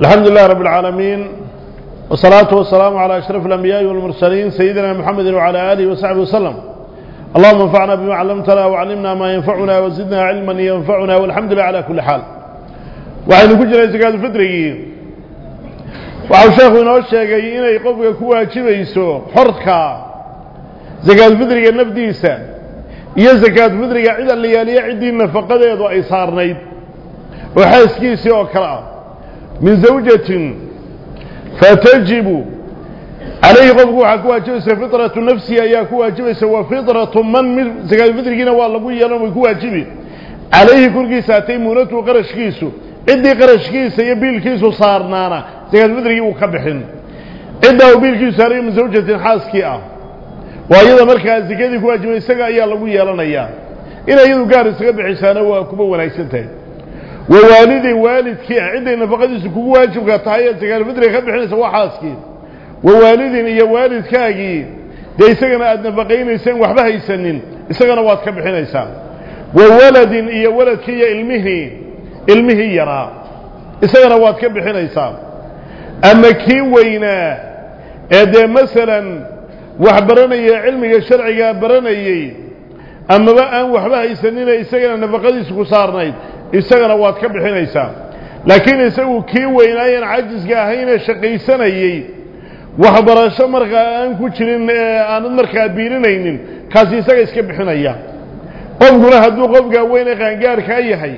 alxamdu lilah rabb اlcaalamiin والصلاة والسلام على أشرف الأنبياء والمرسلين سيدنا محمد وعلى آله وصحبه وسلم اللهم انفعنا بما علمتنا وعلمنا ما ينفعنا وزدنا علما ينفعنا والحمد لله على كل حال waxaynu ku jiray zakaad fitrigii waxau sheekhu inoo sheegay inay qofka ku waajibayso xorka zakaad fitriga nafdiisa iyo zakaad fitriga cid allayaaliya ciddii nafaqadeedu ay saarnayd oo xaaskiisii oo kale ah min zawjatin fatajibu calayhi qofku waxaa ku waajibaysa fitratu nafsihi ayaa ku waajibaysa wa fitratu man mid zakaad fitrigiina waa lagu yeelan way ku waajibi calayhi korkiisa atay muunatu qarashkiisu ciddii qarashkiisa iyo biilkiisu saarnaana zakaad fitrigii uu ka bixin ciddaa biilkiisu saaraya min zawjatin xaaskii ah وأيضا مركا زكادي كو اجم اسغا ايا لو يلانيا ان ايدو غار اسغا بخيسانا وا كوبا ولايسنتي ووالدي والدك عندي نفقديس كو واجب قتاي زكال مدري خبخينسا وا حاسكين ووالدي يا والدكاغي دي اسغنا اد نفقين انسان وحبه هيسنين اسغنا واد كبخينيسا وولد يا ولدك يا المهني المهي يرا اسغنا واد كبخينيسا اما كي وينه اده مثلا wax baranaya cilmiga sharcigaa baranayey amaba aan waxba haysanina isagana nafaqadiisu ku saarnayd isagana waad ka bixinaysaa. Laakiin isagu kii weynaayan cajiska ahaynee shaqaysanayey waxbarasho markaa aan ku jirin ee aanad markaa biilinaynin kaasi isaga iska bixinaya. Qofkuna hadduu qofkaa weyne qaangaarkaa yahay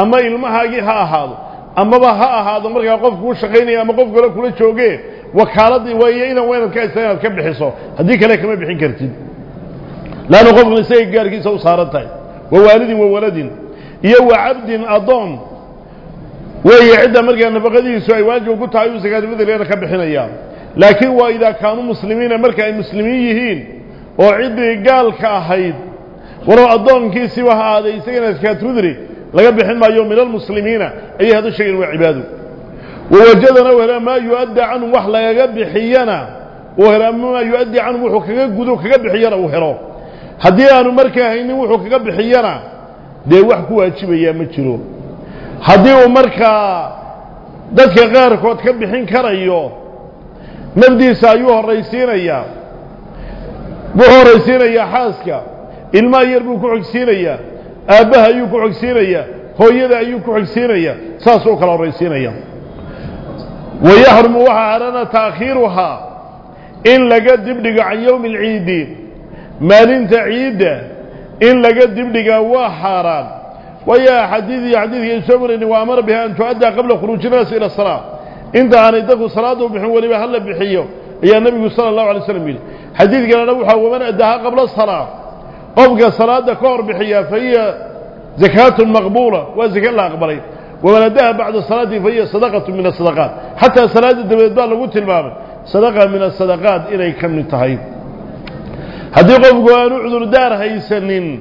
ama ilmahaagii ha ahaado amaba ha ahaado markaa qof kuu shaqaynaya ama qof kale kula jooge وكالتي ويينا وين كايسان كم بحصو هديك لك ما بحين كرتين لا نقوم نسيك قارك يسو صارتاي ووالد وولد يو عبد أضان وهي عدة مرقى النبغدين سوى واجه وقلت عيو سكاتي مثل أنا كم بحين أيام. لكن وإذا كانوا مسلمين مرقى المسلميين وعد قال كاهيد. ورو أضان كي سوى هذا يسكاتي مثل لقد بحين ما يوم من المسلمين. أي هذا الشيء عباده. ووجدنا وهنا ما يؤدي عن وحلا يجب حيانا وهنا ما يؤدي عن وحوك جذوك جب حيانا وهراء هدي أنا مركه إني وحك جب حيانا ده وحك هو أشي بيجي متشلو هدي ومركه ده غير قط جب حين كريو. مبدي سايوه الرئيسين يا. وهو الرئيسين يا حاسك الماء يربوك عكسين يا. أبها يكو عكسين يا. هو يدا يكو عكسين يا. ساسوك الرئيسين يا. ويهرموها عرنا تأخيرها. إن لقد دبلغ عن يوم العيد. ما لنت عيدا إن لقد دبلغ حرام ويا حديث يا حديث يسمرني وأمر بها أن تؤدى قبل خروج الناس إلى الصلاة. إنت عانيتك الصلاة وبحن ولي بحل بحيه يا النبي صلى الله عليه وسلم حديث قال نبوحا ومن أدها قبل الصلاة. قبل صلاة كور بحيه فهي زكاة مقبولة وزكاة الله أقبله ومن وولدها بعد الصلاة فهي صدقة من الصدقات. حتى صلاة الدبيدوان لقلت المام صدقة من الصدقات إلى كم نتحيب هذه قبقة نعذر دار هاي سنين.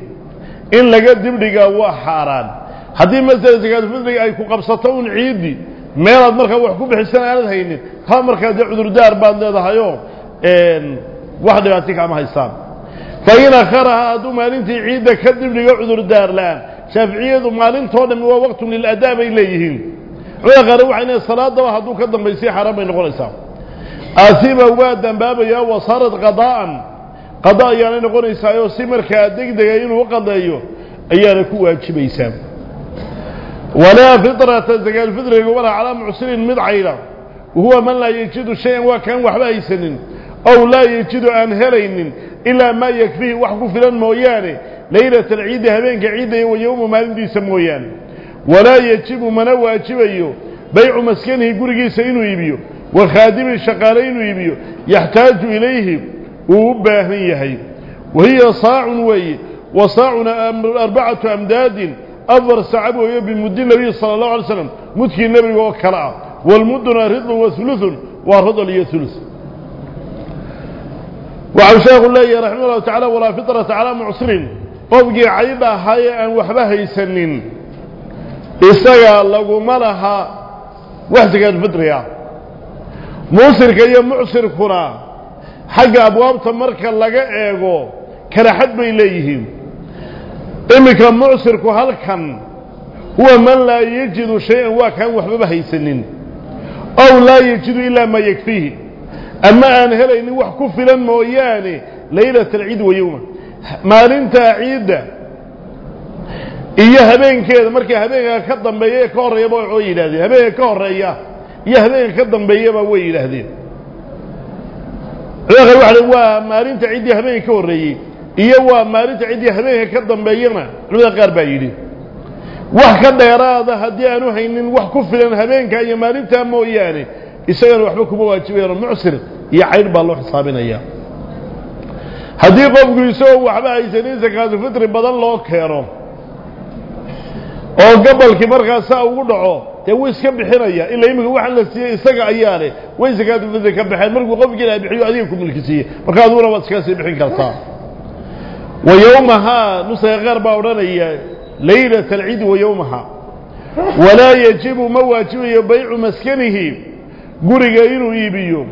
إن لقد دبلغ وحاران. هذه مسألة زكاة فضلك أي قبصتون عيدي. ميلاد مركب وحكو بحسن على هاي نين. خامركا دعذر دار بعد هذا يوم. واحد يعطيك عم هاي سام. فإن أخرها أدو مالينتي عيدة كدبلغ وعذر دار لأن. شافعية مالين تودن هو وقت للاداب اليهين ولا غروع عين الصلاة دو هادو كدنبيسي حرام ينقلسا أسيب وادا باب يا وصارت قضاء. قضاء يعني نقلسا يو سمر كدغدغ انو قضايو ايانا كو واجبيسا ولا فطرة تزكى الفطره يقول على معسر مدعيله وهو من لا يجد شيئا وكان وحبا وحبايسن أو لا يجد أن هلين إلا ما يكفيه وحكو في الموين ليلة العيد هبينك عيد ويوم ما لدي سموين ولا يجب من واجب بيع مسكنه قرقي سينو يبيو. وخادم الشقالين يبيو. يحتاج إليه. وباهني يحي وهي صاع وي. وصاع أربعة أمداد. أفر سعبه بمدين النبي صلى الله عليه وسلم. متكي النبي وكرعة. والمدن رضل وثلث. وارضو لي ثلث waxau sheekhu leeyahay raximah llahu tacala walaa fitrata calaa mucsirin. Qofkii caydha ahaa ee aan waxba haysanin. Isaga laguma laha wax sakaatfidriga muusirka iyo mucsirkuna xagga abwaabta marka laga eego kala xad bay leeyihiin. Iminka mucsirku halkan huwa man laa yajidu shay-an waa kaan waxbaba haysanin. Ow laa yajidu ilaa maa yakfiihi أما أن هل إني وحكف لما وياني ليلة العيد ويوما. ما لنت عيد إيه هبين كذا مركي هبين كضم بيه كور يا بوي ويل هذه هبين كور يا يا هبين كضم بيه بوي لهذه رغل واحد وا ما لنت عيد يا هبين كور يا إيه وا ما لنت عيد يا هبين كضم بيهنا لذا قرب عيدي وح كذا يا راضة هديانو هينن وح كفلا هبين كأي ما لنت مو isagana waxba kuma waajibayano mucsir iyo caydh baa loo xisaabinaya haddii qofku isagoo waxba haysanin sakaatulfitri badan loo keeno oo gabalkii markaas saa ugu dhaco dee wuu iska bixinaya ilaa iminka waxaan la siiyey isaga ayaa leh way sakaatulfitri ka baxeen markuu qofkii ilaha bixiyo adiga ku milki siiyey marka aduguna waad iskaga sii bixin kartaa wa yowmahaa nusaga qaar baa odhanaya laylata alciidi wa yowmaha walaa yajibu ma waajibayo baycu maskanihi guriga inuu iibiyo.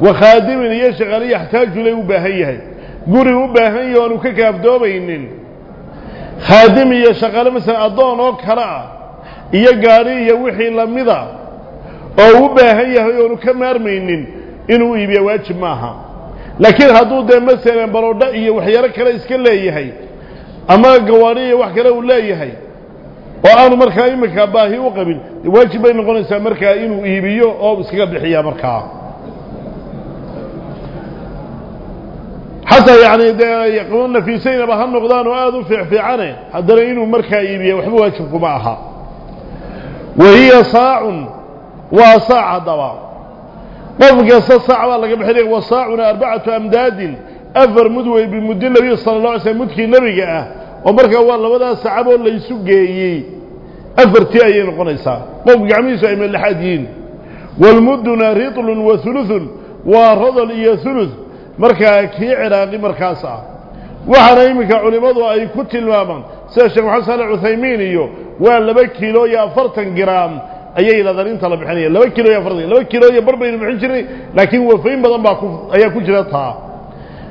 Wa khaadimin iyo shaqaale yaxtaaju lay u baahan yahay. Guri u baahan yahi oanu ka kaafdoomaynin khaadim iyo shaqaale masalan addoon oo kale ah iyo gaadhi iyo wixii lamida oo u baahan yahay oonu ka maarmaynin inuu iibiya waajib maaha. Laakiin hadduu dee masalan baroodho iyo waxyaalo kale iska leeyahay ama gawaadhi iyo wax kale uu leeyahay وأنا مركا إمك وقبل. واجب بين نقول إنسان مركا إنو إيبيو أو بسكا بلحيا مركا. حتى يعني يقولون في سين بهم نقضان وآذوا في عفعانه حدنا إنو مركا إيبيو وحبوا أشبكوا معها وهي صاع وصاع دواء. قفك صاع والله قبل حريق وصاعنا أربعة أمداد. أفر مدوي بمدين النبي صلى الله عليه وسلم مدكي نبي ومركا والله وذا صعب ولا يسوق جيي أفرتي أيين قنيسا قوم جعميسا من الحاديين والمدنا رطل وثلث ورضل إيا ثلث. مركا كي عراقي مركاسا. وحرائمك علمضوا أي كت الماما سيشم محسن عثيمين وأن لبكي لو يافرتا قرام. أيي لا ذرين طلب حنية. لو كيلو يا فرضي لو يا بربي المعنجري لكن وفين بدن باكو أي كجرتا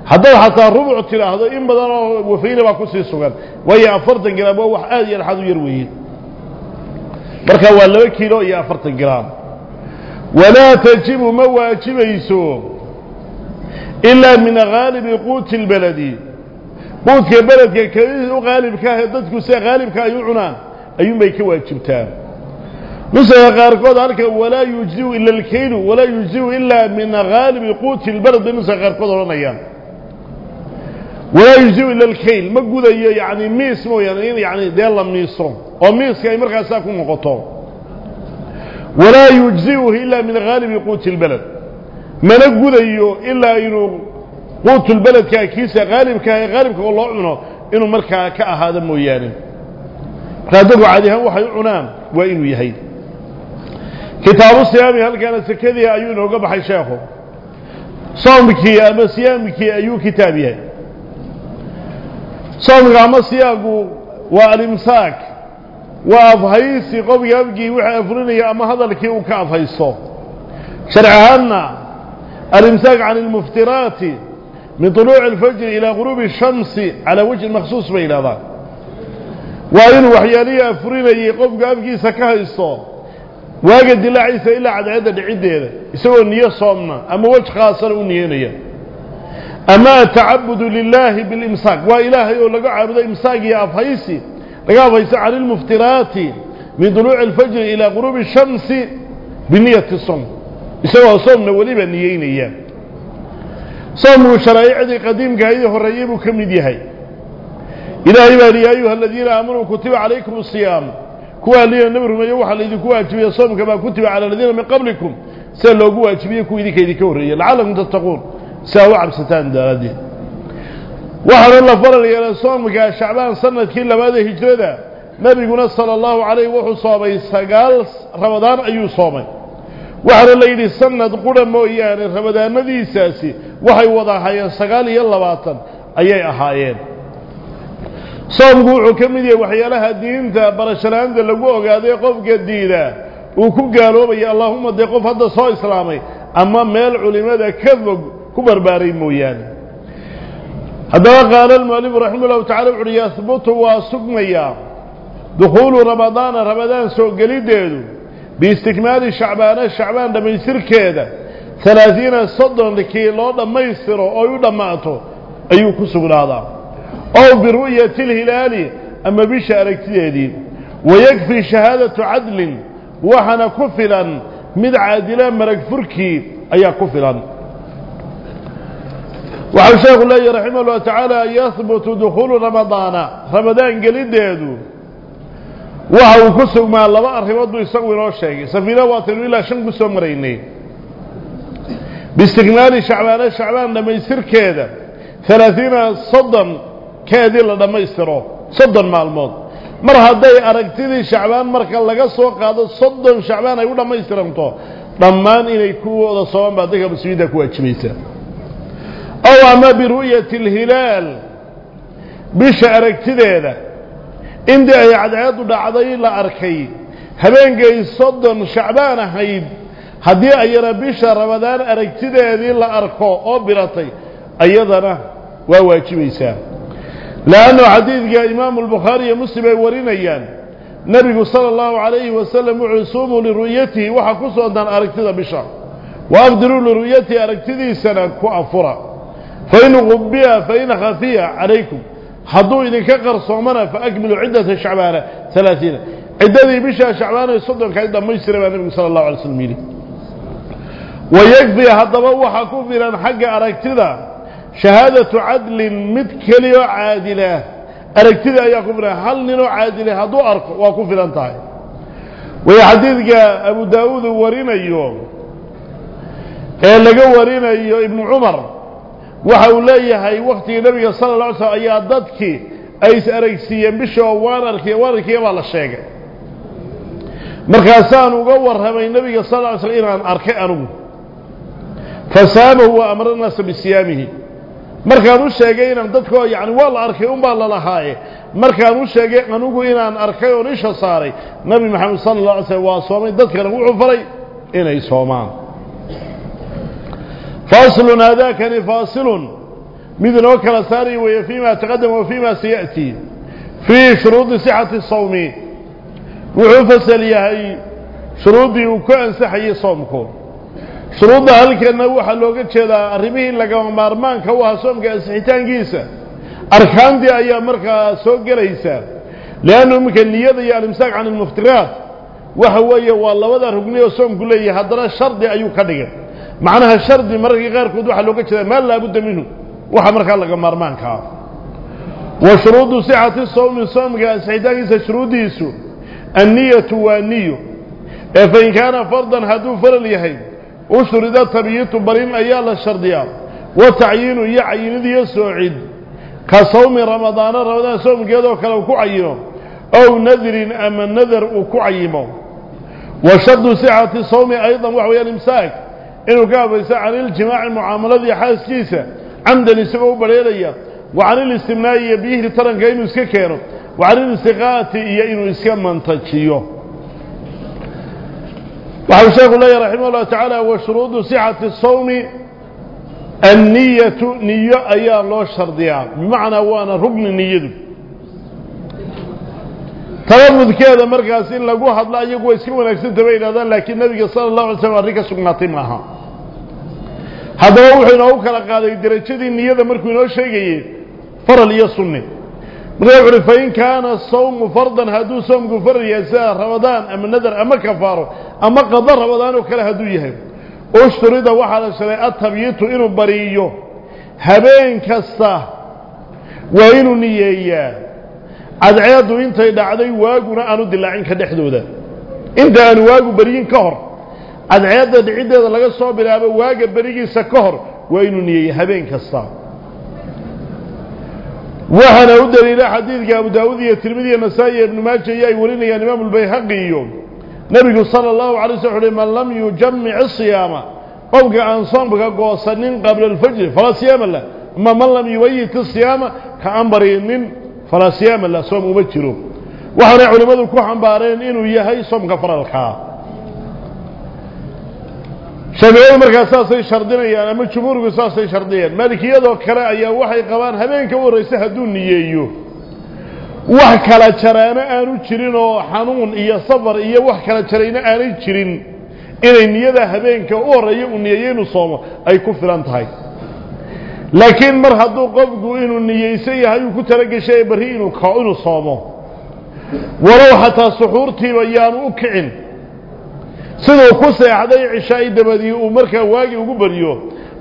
هذا حتى ربع تلا. هذا إن بدن وفين باكو سي سوغان ويا فرضن جرا بو واخ اديل بركة ولا كيلو يا فرط جرام ولا تجب ما واجب يسوع إلا من غالب قوت البلد قوت البلد كذا غالب كه ضد كسا غالب كه يعنى أيوم بيكون واجب تام نسي غارق ذلك ولا يجزي إلا الكيلو ولا يجزي إلا من غالب قوت البلد نسي غارق ذلك ولا يجزئ إلا الخيل ما قد يعني ميس مو يعني يعني دي الله ميسو أو ميس كي مرغى ساكو مغطو ولا يجزئه إلا من غالب قوت البلد ما نقول أيه إلا إنه قوت البلد كأكيسة غالب كغالب كالله عنه إنه مركا كأهذا مويانه قادروا عليها وحي عنام وإنه يهيد كتاب الصيام هل كانت سكذي أيونه قبح الشيخ صومك يا مسيامك أيو كتابي waa alimsaak waa afhaysi qofkii afgii wixii afurinaya ama hadalkii uu ka afhaysto sharci ahaanna الإمساك عن المفترات من طلوع الفجر إلى غروب الشمس على وجه مخصوص بين هذا. وإن وحيالية أفرين يقف قابكي سكايستو واجد الله عيسى إلا عد عدد عدة يسوي النية صومنا. أما وجه خاصة أما تعبد لله بالإمساك وإله يولغ عبد إمساك يا فايسي لغا فايسي على المفترات من دلوع الفجر إلى غروب الشمس بنية الصوم يسوى صوم نولي بنيين إيام صوم الشرائع دي قديم قايده الرئيب كم ديهاي إلهي يا أيها الذين آمنوا كتب عليكم الصيام. كوا لي النبر ما يوحى الذي كوا أجبيه صوم كما كتب على الذين من قبلكم. سألوا كوا أجبيه كوا إذي كوا رئيب العالم تتقون. ساو عبستان دالدي وحر الله فرل يلا صومك شعبان صنة كيلا ماذا هجرة نبي قنا صلى الله عليه وحو صومي. رمضان أيو صومي. وحر الله يلي صنة قنا مؤيان رمضان ندي ساسي. وحي وضع حيا ساقال يلا باطن. أيي أحايين. صومك وحكمي وحيالها دين ذا برشلان ذا لقوه قاد يقف قديدا وكو قالوا بي اللهم دي قف هذا صوي سلامي. أما ميل علماء ذا كبر باري مويان. هذا قال المؤلف رحمه الله تعالى يثبت واسقميا دخول رمضان رمضان سوغلي ديدو. باستكمال شعبان شعبان دم يسير كده. ثلاثين صدن لكي لو دم يسير أو يدماتو. أيو كسوغ لادا أو برؤية الهلال أما بيش اركتيه ويكفي شهادة عدل. وحنا كفلا. مد عادلا مرك فركي. أيا كفلا. Waxau sheekhu leeyahi raximah ullah tacaala yahbutu dukhuulu ramadaana ramadaan geliddeedu waxa uu ku sugmaa laba arrimood buu isagu inoo sheegay safiina waataynu ilaa shan ku soo maraynay biistikmaali shacbaana shacbaan dhammaystirkeeda alaaiina soddon keedii la dhammaystiro soddon maalmood mar hadday aragtidii shacbaan marka laga soo qaado soddon shacbaan ay u dhammaystiranto dhammaan inay kuwooda sooban baa dadka muslimiinta ku waajibaysa أو ما برؤية الهلال بشعر كتير إندي عدعيض لعضي لأركي هبين جاي صدن شعبان حيد هدي أيرا بشعر رمضان أركتدي هذه أركو. أو برطي. أيضنا وواجب إسان لأن حديث جاء إمام البخاري مسلم ورينيان نبي صلى الله عليه وسلم عصوم لرؤيته. وحكسه أن أركتدي بشعر. وأبدلوا لرؤيته أركتدي سنة كأفرأ فإن غبيا فإن خفيا عليكم. حضوا إذن كقر صومنا فأكملوا عدة شعبانة ثلاثين. عدة بشا شعبانة يصدق كعدة ميسر بأن صلى الله عليه وسلم. ويكفي هدبوا حكوفنا حق أركتدا. شهادة عدل متكلي عادلة. أركتدا يا كفرة هل ننو عادلة؟ هدو أرق وكفر أنتعي ويحديثك أبو داود ورين أيوه قال لك ورين أيوه ابن عمر. Waxa uu leeyahay wakhtigii nebiga sala la slm ayaa dadkii ay is aragsiiyeen bishoo waan arkiy waan arkiya baa la sheegay. Markaasaan uga warramay nebiga sal ly slm inaan arkay anugu. Fasaamahu wa amara naasa bisiyaamihi. Markaan u sheegay inaan dadkoo yani waa la arkay un baa lalahaaye markaan u sheegay anugu inaan arkay oon isha saaray nabi maxamed sala اla alay slm waa soomay. Dadkana wuxuu faray inay soomaan فاصل هذا كان فاصل مثل وكل ساري ويفيما تقدم وفيما سيأتي. في شروط سعة الصوم. وعفص ليه شروط وكأن صحي صومك شروط هل كأن نوح اللوغة كذا أرمه لك ومارمان كوها صومك أسحيتان جيسا. أركان دي أي أمركا سوق ريسا لأنه ممكن نيضي يا المساق عن المفترات وهو يوالا وذا رقمي وصوم قولي هذا الشرط أيو قدقه معناها الشرد مرق غير كودو حلو كتش ما لا بد منه. وحمرك الله قمر مانك وشروط سعة الصوم الصوم سعيدان يسا شروط يسو النية والنية. فإن كان فرضا هدو فرل يهي وشرد طبيعت بريم أيال الشرد يا وتعيين يعين ذي سعيد كصوم رمضان رمضان صوم كذا لو كعينه أو نذر أما نذر وكعيمه وشد ساعة الصوم أيضا وهو يعني يلمساك إنه كافيس عن الجماع المعاملة دي حاس كيسة. عمدا نسبه بريليا وعن الاستمناء بيه لطرن قينو سكيرو وعن الاستغاءات يأينو اسكام منتجيو وعن الشيخ الله رحمه الله تعالى وشروط سعه الصوم النية نية أيا الله شرديا بمعنى وأنا رقم النية تربض كذا مركز إلا قوحد لا يقوى اسكام ونكسد بين هذا لكن النبي صلى الله عليه وسلم ركسك معها هذا هو حين أوكل قادة الدرجة دي النية ده مركو ينو شيء فر لي السنة مدعو فإن كان الصوم فرضا هدو صوم قفر يسار رمضان أما ندر أما كفاره أما قضى رمضان وكلا هدو يهب أشتري ده واحد الشراء التبييت إنه بريه هبين كستا وإنه نية إياه أدعيه دو إنت إذا عدي واقونا أنو دلعين كدحدو ده إنت أنو واقو بريين كهر cadceedda dhiciddeeda laga soo bilaabo waaga berigiisa ka hor waa inuu niyeeya habeen kasta waxaana u daliila xadiidka abu daawuud iyo tirmidi iyo nasaa-i iyo ibnu maaja iyo ay warinayaan imaamu lbayhaqi iyo nebigu sala allahu alay sl uhi man lam yujamic isiyaama qofka aan soomka goosanin qabla alfajri falaa siyaama lah ama man lam yubayit isiyaama ka aan barinin falaa siyaama lah soom uma jiro waxaanay culimmadu ku xambaareen inuu yahay soomka faralkaa shaaficiyadu markaa saasay shardinayaan ama jumhuurku saasay shardiyeen maalikiyadoo kale ayaa waxay qabaan habeenka u horraysa hadduu niyeeyo wax kala jaraana aanu jirin oo xanuun iyo safar iyo wax kala jarayna aanay jirin inay niyada habeenka u horreeya uu niyeeyo inuu soomo ay ku filan tahay laakiin mar hadduu qofku inuu niyeysan yahay uu ku talageshay barri inuu kao inuu soomo walow xataa suxuurtiiba yaanu u kicin siduu ku seexday cishaai dabadii uu markaa waagi ugu baryo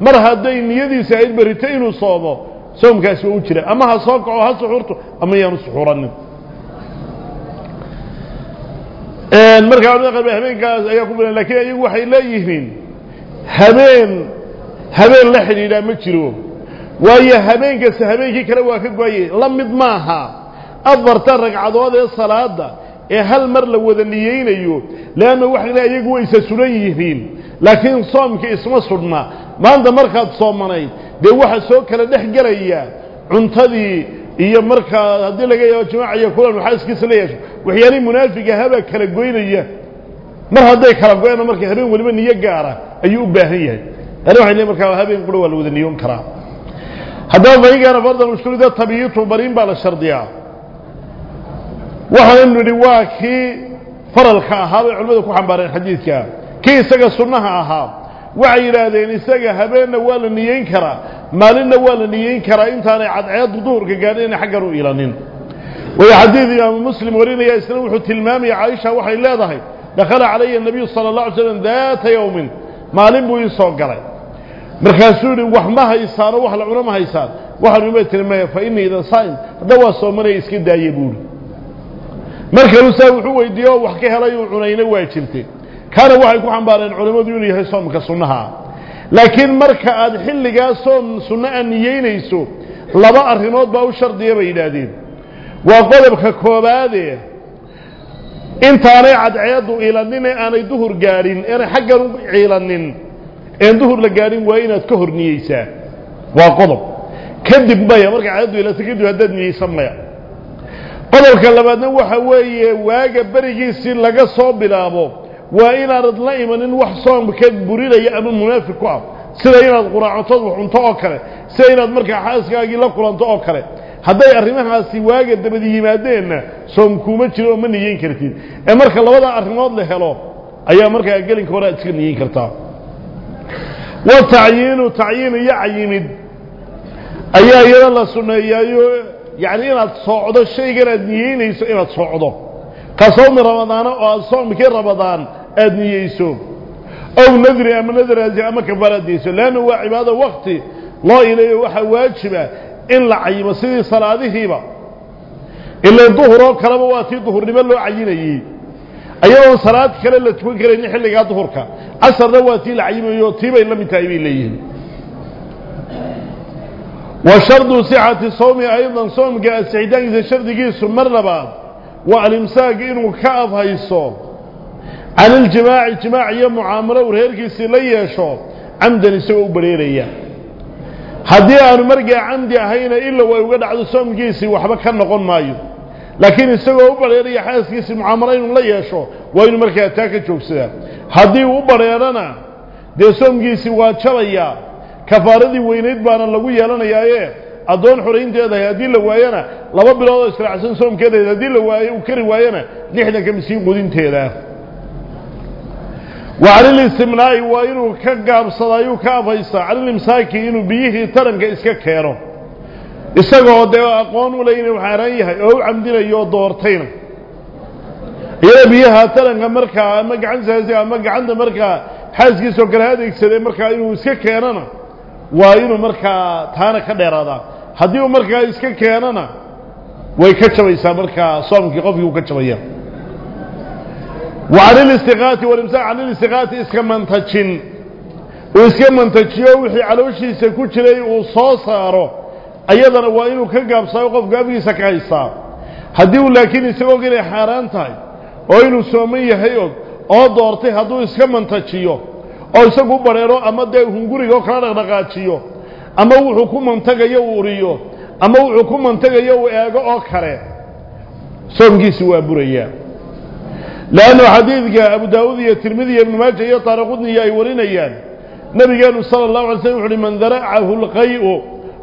mar hadday niyadiisa ayd barito inuu soomo soomkaasi waa u jira ama ha soo kaco ha suxuurto ama yaanu suxuuranin markaa culamada qaar habeenkaas ayaa ku bilan lakiin ayagu waxay leeyihiin habeen habeen la xidhiidhaa ma jiro waayo habeen kasta habeenkii kale waa ka goayay la mid maaha afarta ragcadood ee salaada ee hal mar la wada niyeynayo leanna waxa le ayagu way isa sulan yihiin laakiin soomkii isma sudhna maanta markaad soomanayd dee waxa soo kala dhex gelaya cuntadii iyo markaa haddii laga yaabo jimaaca iyo kulan xaaskiisa la yeesho waxyaalihii munaafiga habaa kala goynaya mar hadday kala go-eena marka habeen weliba niyo gaara ayuu u baahan yahay ani waxay leeyiin markaa habeen qura waa la wada niyoon karaa haddaba fainkaana fardan ushturida tabiyitu bariin baa la shardiyaa culimmadu ku xambaareen xadiidka kii isaga sunnaha ahaa waxay yidhaahdeen isaga habeenna waa la niyeyn karaa maalinna waa la niyeyn karaa intaanay cadceeddu duhurka gaadhin inay xaggan u ilanin waya xadiid imaamu muslim warinaya isna wuxuu tilmaamaya caaisha waxay leedahay dakhala calaya nabiyu sala allah alay slam daata yowmin maalin buu ii soo galay markaasuu yidhi wax ma haysaano wax la cuno ma haysaan waxaanu ima tiri maya fa innii idan saa'im hadda waa soomanaya iska daaye buuhi markanuu saa wuxuu weydiiye oo wax ka helay uu cunayna waa jirtay. Kaana waxay ku xambaareen culimmadu inuu yahay soomka sunnaha. Laakiin marka aad xilligaa soom sunno a niyeynayso laba arrimood baa u shardiya bay yidhaahdeen. Waa qodobka koobaade intaanay cadceeddu ilanin ee aanay duhur gaadhin aanay xaggan u ciilanin een duhur la gaadhin waa inaad ka hor niyeysaa. Waa qodob. Kadib maya marka cadceeddu ilato kadib haddaad niyeysan maya qodobka labaadna waxa weeye waaga berigiisii laga soo bilaabo waa inaanad la imanin wax soomka burinaya ama munaafiq ku ah sida inaad quraacotod wax cunto oo kale sida inaad markaa xaaskaagii la kulanto oo kale hadday arrimahaasi waaga dabadi yimaadeenna soom kuuma jiro ma niyeyn kartid ee marka labada arrimood la helo ayaa markaa gelinka hore aad iska niyeyn kartaa wa tacyiinu tacyiin iyo cayimid ayaa iyada la sunneeyaayo يعني إن الصعود الشيء جردين يسوع إن الصعود قصوم رمضان أو الصوم كير رمضان أدني يسوع أو نذر أم نذر أزي أم كفر أدني يسوع لأنه هو عبادة وقتي لا إله وحده واجبة. إن لعي مسيح صلاة ذهبة إلا الظهر كلام واتي الظهر نبل عيني أيها الصلاة كلا لا تقول كلا نحل لقاط ظهرك أسر دواتي لعي ما يطيب إلا متعبين ليه shardu sixati sawmi aydan soomka asixitaankiisa shardigiisu mar labaad waa alimsaak inuu ka afhayso can iljimaaci jimaac iyo mucaamalo uu reerkiisii la yeesho camdan isagoo u bareeraya haddii aanu markaa camdi ahayna ila way uga dhacdo soomkiisii waxba ka noqon maayo laakiin isagoo u bareeraya xaaskiisii mucaamalo inuu la yeesho waa inuu markaa taa ka joogsadaa haddii uu u bareerana dee soomkiisii kafaaradii weynayd baana lagu yeelanayaaye addoon xoraynteedahay haddii la waayana laba bilood oo israacsan soomkeedahayd haddii la waayo uu kari waayana lixdanka miskiin qudinteeda wa canilistimnaa'i waa inuu ka gaabsada ayuu ka afhaystaa canilimsaaki inuu biyihii taranka iska keeno isagoo dee aqoon u leh inuu xaaraan yahay oo u camdinayo oo doortayna iyada biyaha taranka markaa ama gacantaasi ama gacanta markaa xaaskiisoo kale adeegsaday markaa inuu iska keenana waa inuu markaa taana ka dheeraadaa haddii uu markaa iska keenana way ka jabaysaa markaa soomkii qofkii uu ka jabaya walimsaak can ilistiqaati iska mantajin uu iska mantajiyo wixii calooshiisa ku jiray uu soo saaro ayadana waa inuu ka gaabsaayo qofku afgiisa ka haystaa haddii uu laakiin isagoo og inay xaaraan tahay oo isagu bareero ama dee hunguriga oo kala dhaqdhaqaajiyo ama wuxuu ku mantagayo uu uriyo ama wuxuu ku mantagayo uu eego oo kale soomkiisi waa burayaa leannu xadiidka abu daawuud iyo tirmidi iyo ibnu maaja iyo taariqudniyo ay warinayaan nabigeenu sala allahu alay slm wuxu uhi man daracahu lqay'u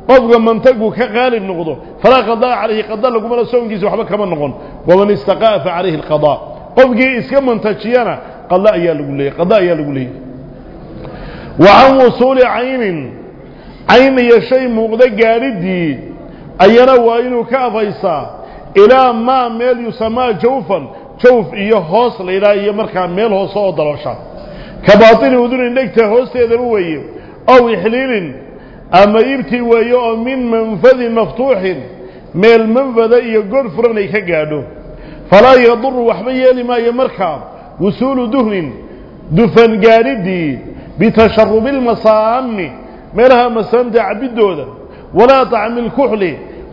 qofka mantagu ka qaalib noqdo falaa qadaa calayhi qada lagumala soonkiisa waxba kama noqon waman istaqaa fa calayhi alqadaa qofkii iska mantajiyana qada ayaa lagu leeyay qada ayaa lagu leeyay وعن وصول عين عين يشي مغدى قاردي. أينا وإنو كافيسا إلى ما ميل يسمى جوفا. جوف إيه هوس لإلى إيه مركا ميل هوسا ودلوشا كباطل ودون إنك تهوس يدروي أو إحليل. أما إبتي ويؤ من منفذ مفتوح. ميل منفذ إيه قرفرن إيه كقادو. فلا يضر وحبيه لما يمركا. وصول دهن. دفن قاردي. بتشرب المصام مرها مسند عبدودا ولا طعم الكحل.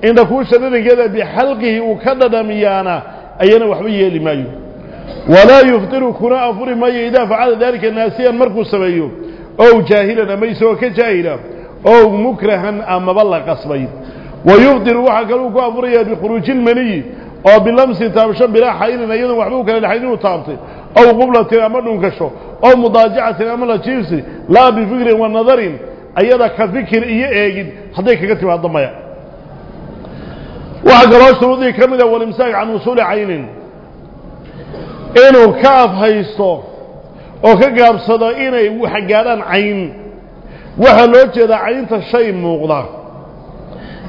إن كل شرير جذا بحلقه وكذا دميانا أينا وحبية لمايو. ولا يفطر كنا أفر ما إذا فعل ذلك ناسيا مركو سبيو. أو جاهلا ما يسوى كجاهلا. أو مكرها أما بالله قصبي. ويفطر وحكروك أفريا بخروج المني أو بلمس تابشا بلا حين أيضا وحبوك للحين وطابطي أو قبلة أمرهم كشو أو مضاجعة أمرها جيسي لا بفكر والنظر أيضا كفكر إيه أجد حديك كتب هذا المياه وأقرأ سرودي كمدة والمساق عن وصول عين. إنه كاف هايستو وكاقب صدائين وحقالان عين. وحلوجد عين تشي موغضا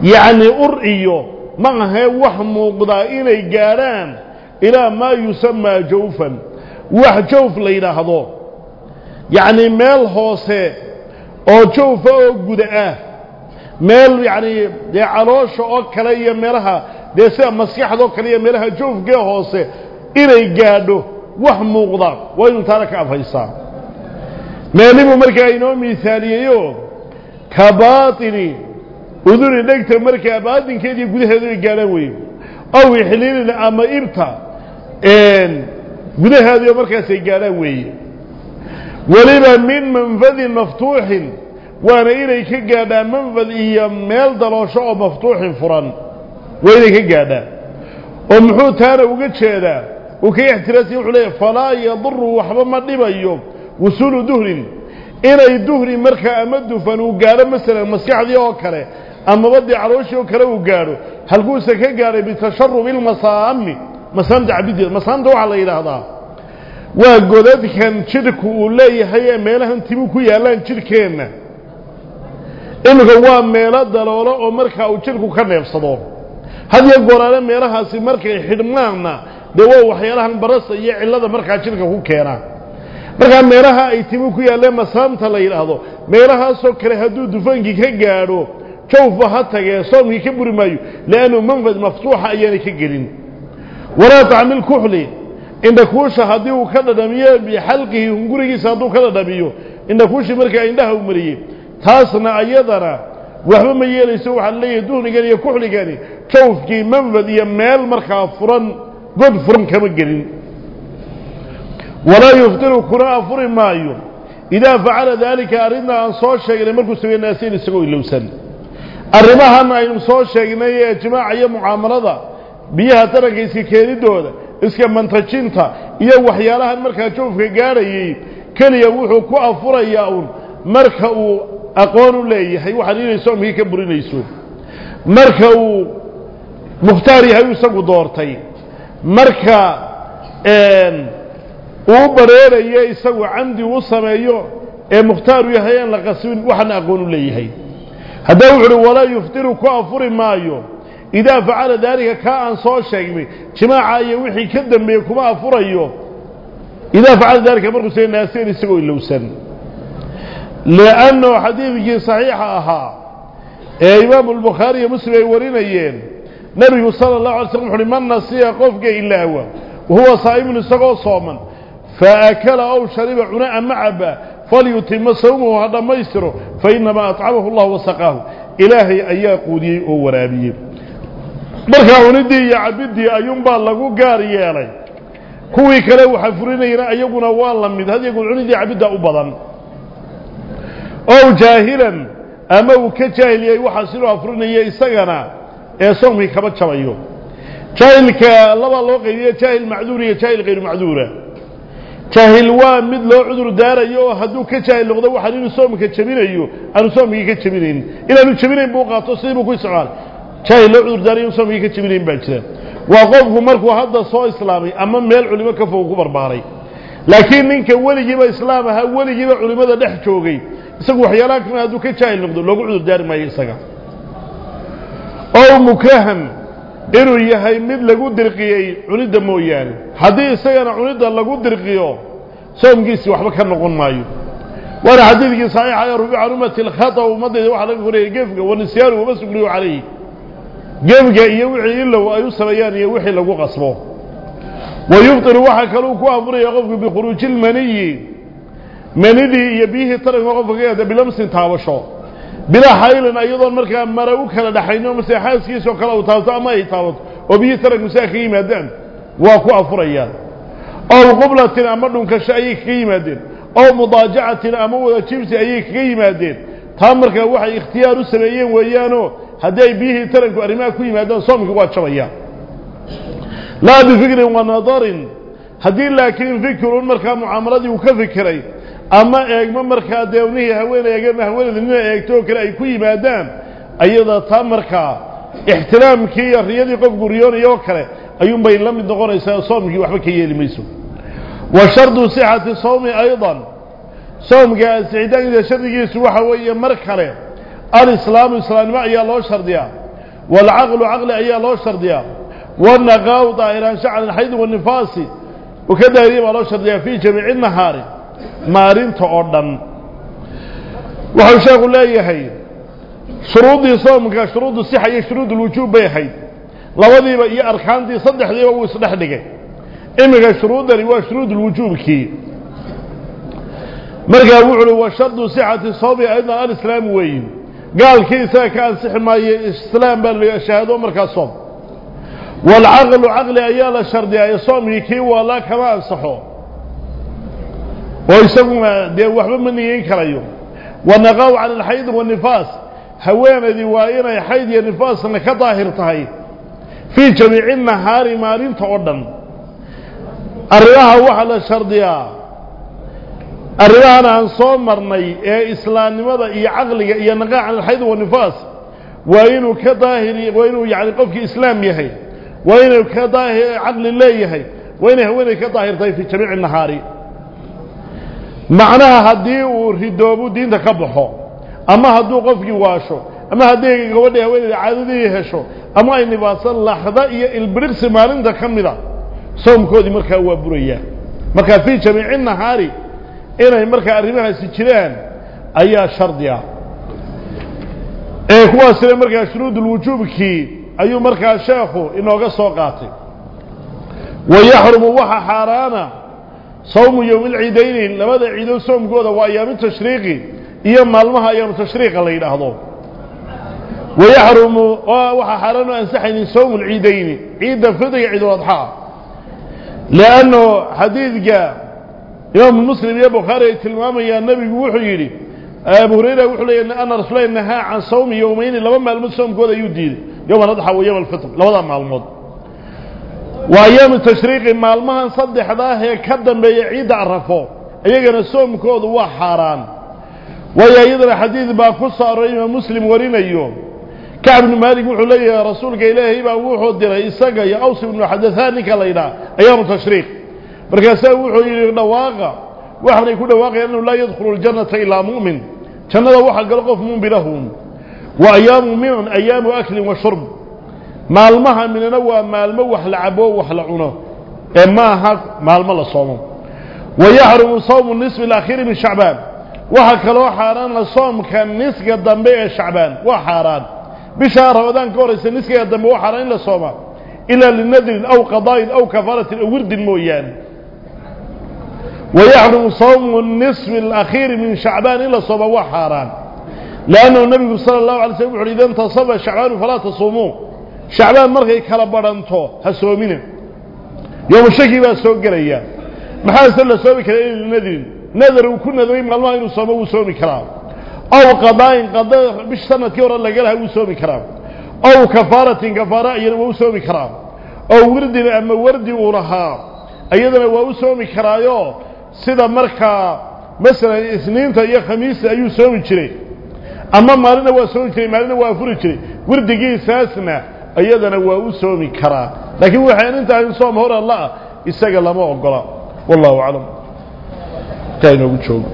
يعني أرئيو ما هي وح موغضا جاران إلى ما يسمى جوفاً. Wax jawf la yidhaahdo yacni meel hoose oo jawfa oo guda ah meel yacni dee caloosha oo kale iyo meelaha dee sida maskaxda oo kale iyo meelaha jawfkee hoose inay gaadho wax muuqda waa inuu taana ka afhaysaa meelibuu markaa inoo miisaaliyeyo ka baatini uduni dhegta markaa baatinkeediiyo gudaheedu ay gaadhaan weeye ow ixliilin ama ibta inay ka gaadhaan manfad iyo meel daloosho oo maftuuxin furan waa inay ka gaadhaan oo muxuu taana uga jeedaa uu ka ixtiraasiya wuxuu leeyahy falaa yaduru waxba ma dhibayo wusuulu duhrin inay duhri markaa ama dufan uu gaadho masalan maskaxdii oo kale amaba dee calooshii oo kale uu gaadho halkuuse ka gaadhay bitasharubi lmasaami masaamta cabiddeeda masaamta waxaa la yidhaahdaa waa godadkan jidhku uu leeyahay ee meelahan timu ku yaallaan jidhkeenna. Iminka waa meelo daloolo oo markaa uu jidhku ka neefsado. Hadiyo goraale meelahaasi markay xidhmaanna dee waa waxyaalahan barasa iyo cillada markaa jidhka ku keena. Markaa meelaha ay timu ku yaalleen masaamta la yidhaahdo meelahaasoo kale hadduu dufaankii ka gaadho jawfa ha tagee soomkii ka buri maayo liannu manfad maftuuxa ayaanay ka gelin walaa tacmil kuxli indhakuusha haddii uu ka dhadhamiyo bixalqihi hungurigiisa hadduu ka dhadhamiyo indhakuushii markaa indhaha u mariyey taasna ayadana waxba ma yeelayso waxaa leeyahay duhnigan iyo kuxligani jawfkii manfad iyo meel markaa furan god furan kama gelin walaa yuftiru kuna afuri maayo idaa facala daalika arrinta aan soo sheegnay markuu sameeye naasiin isagoo ilowsan arrimahan aynu soo sheegnay ee jimaaca iyo mucaamalada biyaha taranka iska keenidooda iska mantajinta iyo waxyaalahan markaa jawfka gaadhayey keliya wuxuu ku afurayaa uun. Marka uu aqoon u leeyahay waxaan inay soomkii ka burinayso. Marka uu mukhtaar yahay isagu doortay. Marka uu bareerayo isagu camdi u sameeyo ee mukhtaaru yahay aan la qasbin waxaana aqoon u leeyahay. Haddaa wuxu uhi walaa yuftiru ku afuri maayo إذا فعل ذلك كأن صو شيء. كما عاي وحي كدم بكم أفريه إذا فعل ذلك مرقس الناسين يسوي اللوسن. لأنه حديث صحيح أها. إيه، إمام البخاري مسلم يورينا ين نبي صلى الله عليه وسلم من نسي قف إلا هو. وهو صائم السقى صوما. فأكل أو شرب عناء معبا فليتم صومه هذا ما يسره فإنما أطعمه الله وسقاه. إلهي أيا قودي أو ورابيه markaa cuniddii iyo cabiddii ayuunbaa lagu gaar yeelay kuwii kale waxa furinayana ayaguna waa la mid hadyagu cuniddii cabiddaa u badan ow jaahilan ama uu ka jaahil yahay waxaa siduu afurinaya isagana ee soomkii kaba jabayo jaahilka labaa loo qaydiya jaahil macduur iyo jaahil hayru macduura jaahil waa mid loo cudur daarayo oo hadduu ka jaahil noqdo waxaan inuu soomka jebinayo aanu soomkii ka jebinaynin inaanu jebinayn buu qaato sidii buu ku isticmaalay soomkii ka jebinayn baa jira waa qofku markuu hadda soo islaamay ama meel culimo ka fog ku barbaaray laakiin ninka weligiiba islaam ahaa weligiiba culimmada dhex joogay isagu waxyaalaha kamid hadduu ka jaahil noqdo loogu cudur daari maayo isaga oo mukrahan inuu yahay mid lagu dirqiyey cunidda mooyaane haddii isagana cunidda lagu dirqiyo soomkiisii waxba ka noqon maayo waana xadiidkii saxiixa ee rubica can ummati alkhata ummaddayda waxaa laga korayay gefga wanisyaanu wama sugriyu calayhi afuraya qofku bikhuruuji ilmaniyi manidii iyo biyihii taranka qofka ka yaada bilamsin taabasho bilaa xaylin iyadoon markaa mara u kala dhaxayno mase xaaskiisoo kale u taabto ama ay taabato oo biyihii taranku saa ka yimaadaan waa ku afurayaan ow qublatin ama dhunkasho ayay kaga yimaadeen ow mudaajacatin ama wada jibsi ayay kaga yimaadeen taa markaa waxay ikhtiyaar u sameeyeen weeyaanoo haddii ay biyihii taranku arrimaha ku yimaadaan soomkii waa jabayaan laa bifikrin wa nadarin haddii laakiin fikirun markaa mucaamaladii uu ka fikiray ama eegmo markaa dewnihii haweeney eegama haweeneyda nina eegto oo kale ay ku yimaadaan ayada taa markaa ixtiraamkii iyo riyadii qofku riyoonaya oo kale ayuunbay la mid noqonaysaa soomkii waxba ka yeeli mayso wa shardu sixati sawmi aydan soomka sixitaankiisa shardigiisu waxa weeye mar kale alislaamu islaamnimo ayaa loo shardiyaa waalcaqlu caqli ayaa loo shardiyaa والنقاو ظاهران شعر الحيض والنفاس وكذا يريد الله شرط في جميع النهار مارين تأردن وحو شاق الله يحي شروط صومك شروط الصحة شروط الوجوب بيحي لوذي مرقا وعلو وشرط صحة الصوم أيضا الإسلام وين قال كيسا كان صح ما إسلام بل شهدوا مركا الصوم والعقل عقل أيال الشرط أي صومي كي ولا كما أنصحه ويسمى دي وحبا من ينكريو ونقاو عن الحيض والنفاس هوانا دي وائنا حيض النفاس أنك ظاهر تهي في جميع النهار مارين تعودن أريها وحل الشرطية أريها أن صوم مرني إيه إسلام لماذا إيه عقلي إيه نقاع عن الحيض والنفاس وإنه كظاهر وإنه يعني قفك إسلام يهي وإنه كظاهر عقل الله يهي وإنه هو كظاهر طيب في جميع النهار معناها هدي وردوبو دين تكبحو أما هدو قفك واشو أما هدي قولي هوين عادي هشو أما إني باصل لحظة إيه البرقس مالين تكملا صوم كودي مركا هو بريا مركا في جميع إنه مركا أرمها سجلان أيها شرطيا ee kuwaasina markaa shuruudul wujuubkii ayuu markaa sheekhu inooga soo qaatay wayaxrumu waxa xaaraana sawmu yowmi lciidayni labada ciidood soomkooda waa ayaamu tashriiqi iyo maalmaha ayaamu tashriiqa la yidhaahdo wayaxrumu waxa xaaraan u ansaxaynin sawmu lciidayni ciidda fidiga ciiduladxaa lianno xadiidka imaamu muslim iyo bukhaari ay tilmaamayaan nebigu wuxuu yidhi أبو هريرة وحول أن رسول الله نهى عن صوم يومين لما صوم كذا يدير. يوم الأضحى ويوم الفطر. لما معلومات وأيام التشريق معلومها نصدح ذا كدم بيعيد عرفه أيقنا الصوم كذا وحاران ويا يدري حديث باقصة رأيما مسلم ورين أيوم كعب بن مالك وحول يا رسولك إلهي با وحول دير إساقا يا أوصي بن حدثانك لينا أيام التشريق مركزا وحول يدواغا waxaanay ku dhawaaqayaan inuu laa yadkhulu ljannata ilaa mu'min jannada waxaa galo qof mu'min lahun wa ayaamu minan ayaamu aklin wa shurb maalmaha minana waa maalmo wax la cabo wax la cuno ee ma aha maalmo la soomo wa yaxrumu sawmu nisfi alakhiiri min shacbaan waxaa kaloo xaaraan la soomka niska dambe ee shacbaan waa xaaraan bishaa ramadaan ka horaysa niskiga dambe waa xaaraan in la sooma ilaa linadrin aw qadaa'in aw kafaaratin aw wirdin mooyaane ويحرم صوم النصف الأخير من شعبان إلا صوم وحاران. لأنه النبي صلى الله عليه وسلم يقول إذا انتصب شعبان فلا تصوموه شعبان مركي كالبرانتو هسومين يوم الشكي بقى سوق قرية. محال سنة سومي كلا النذر. نذر وكنا ذوين من الله إنه وسومي كلام أو قضاء قضاء بش سنة كورا اللي قالها وسومي كلام أو كفارة كفارة وسومي كلام أو ورد أما ورد ورها. أيضا وسومي كرايو. Sida markaa masalan isniinta iyo khamiista ayuu soomi jiray ama maalina waa soomi jiray maalina waa afuri jiray wirdigiisaasna iyadana waa u soomi karaa laakiin waxaan intaa in soom hor alla ah isaga lama ogola wallahu aclam kaa inoogu joogo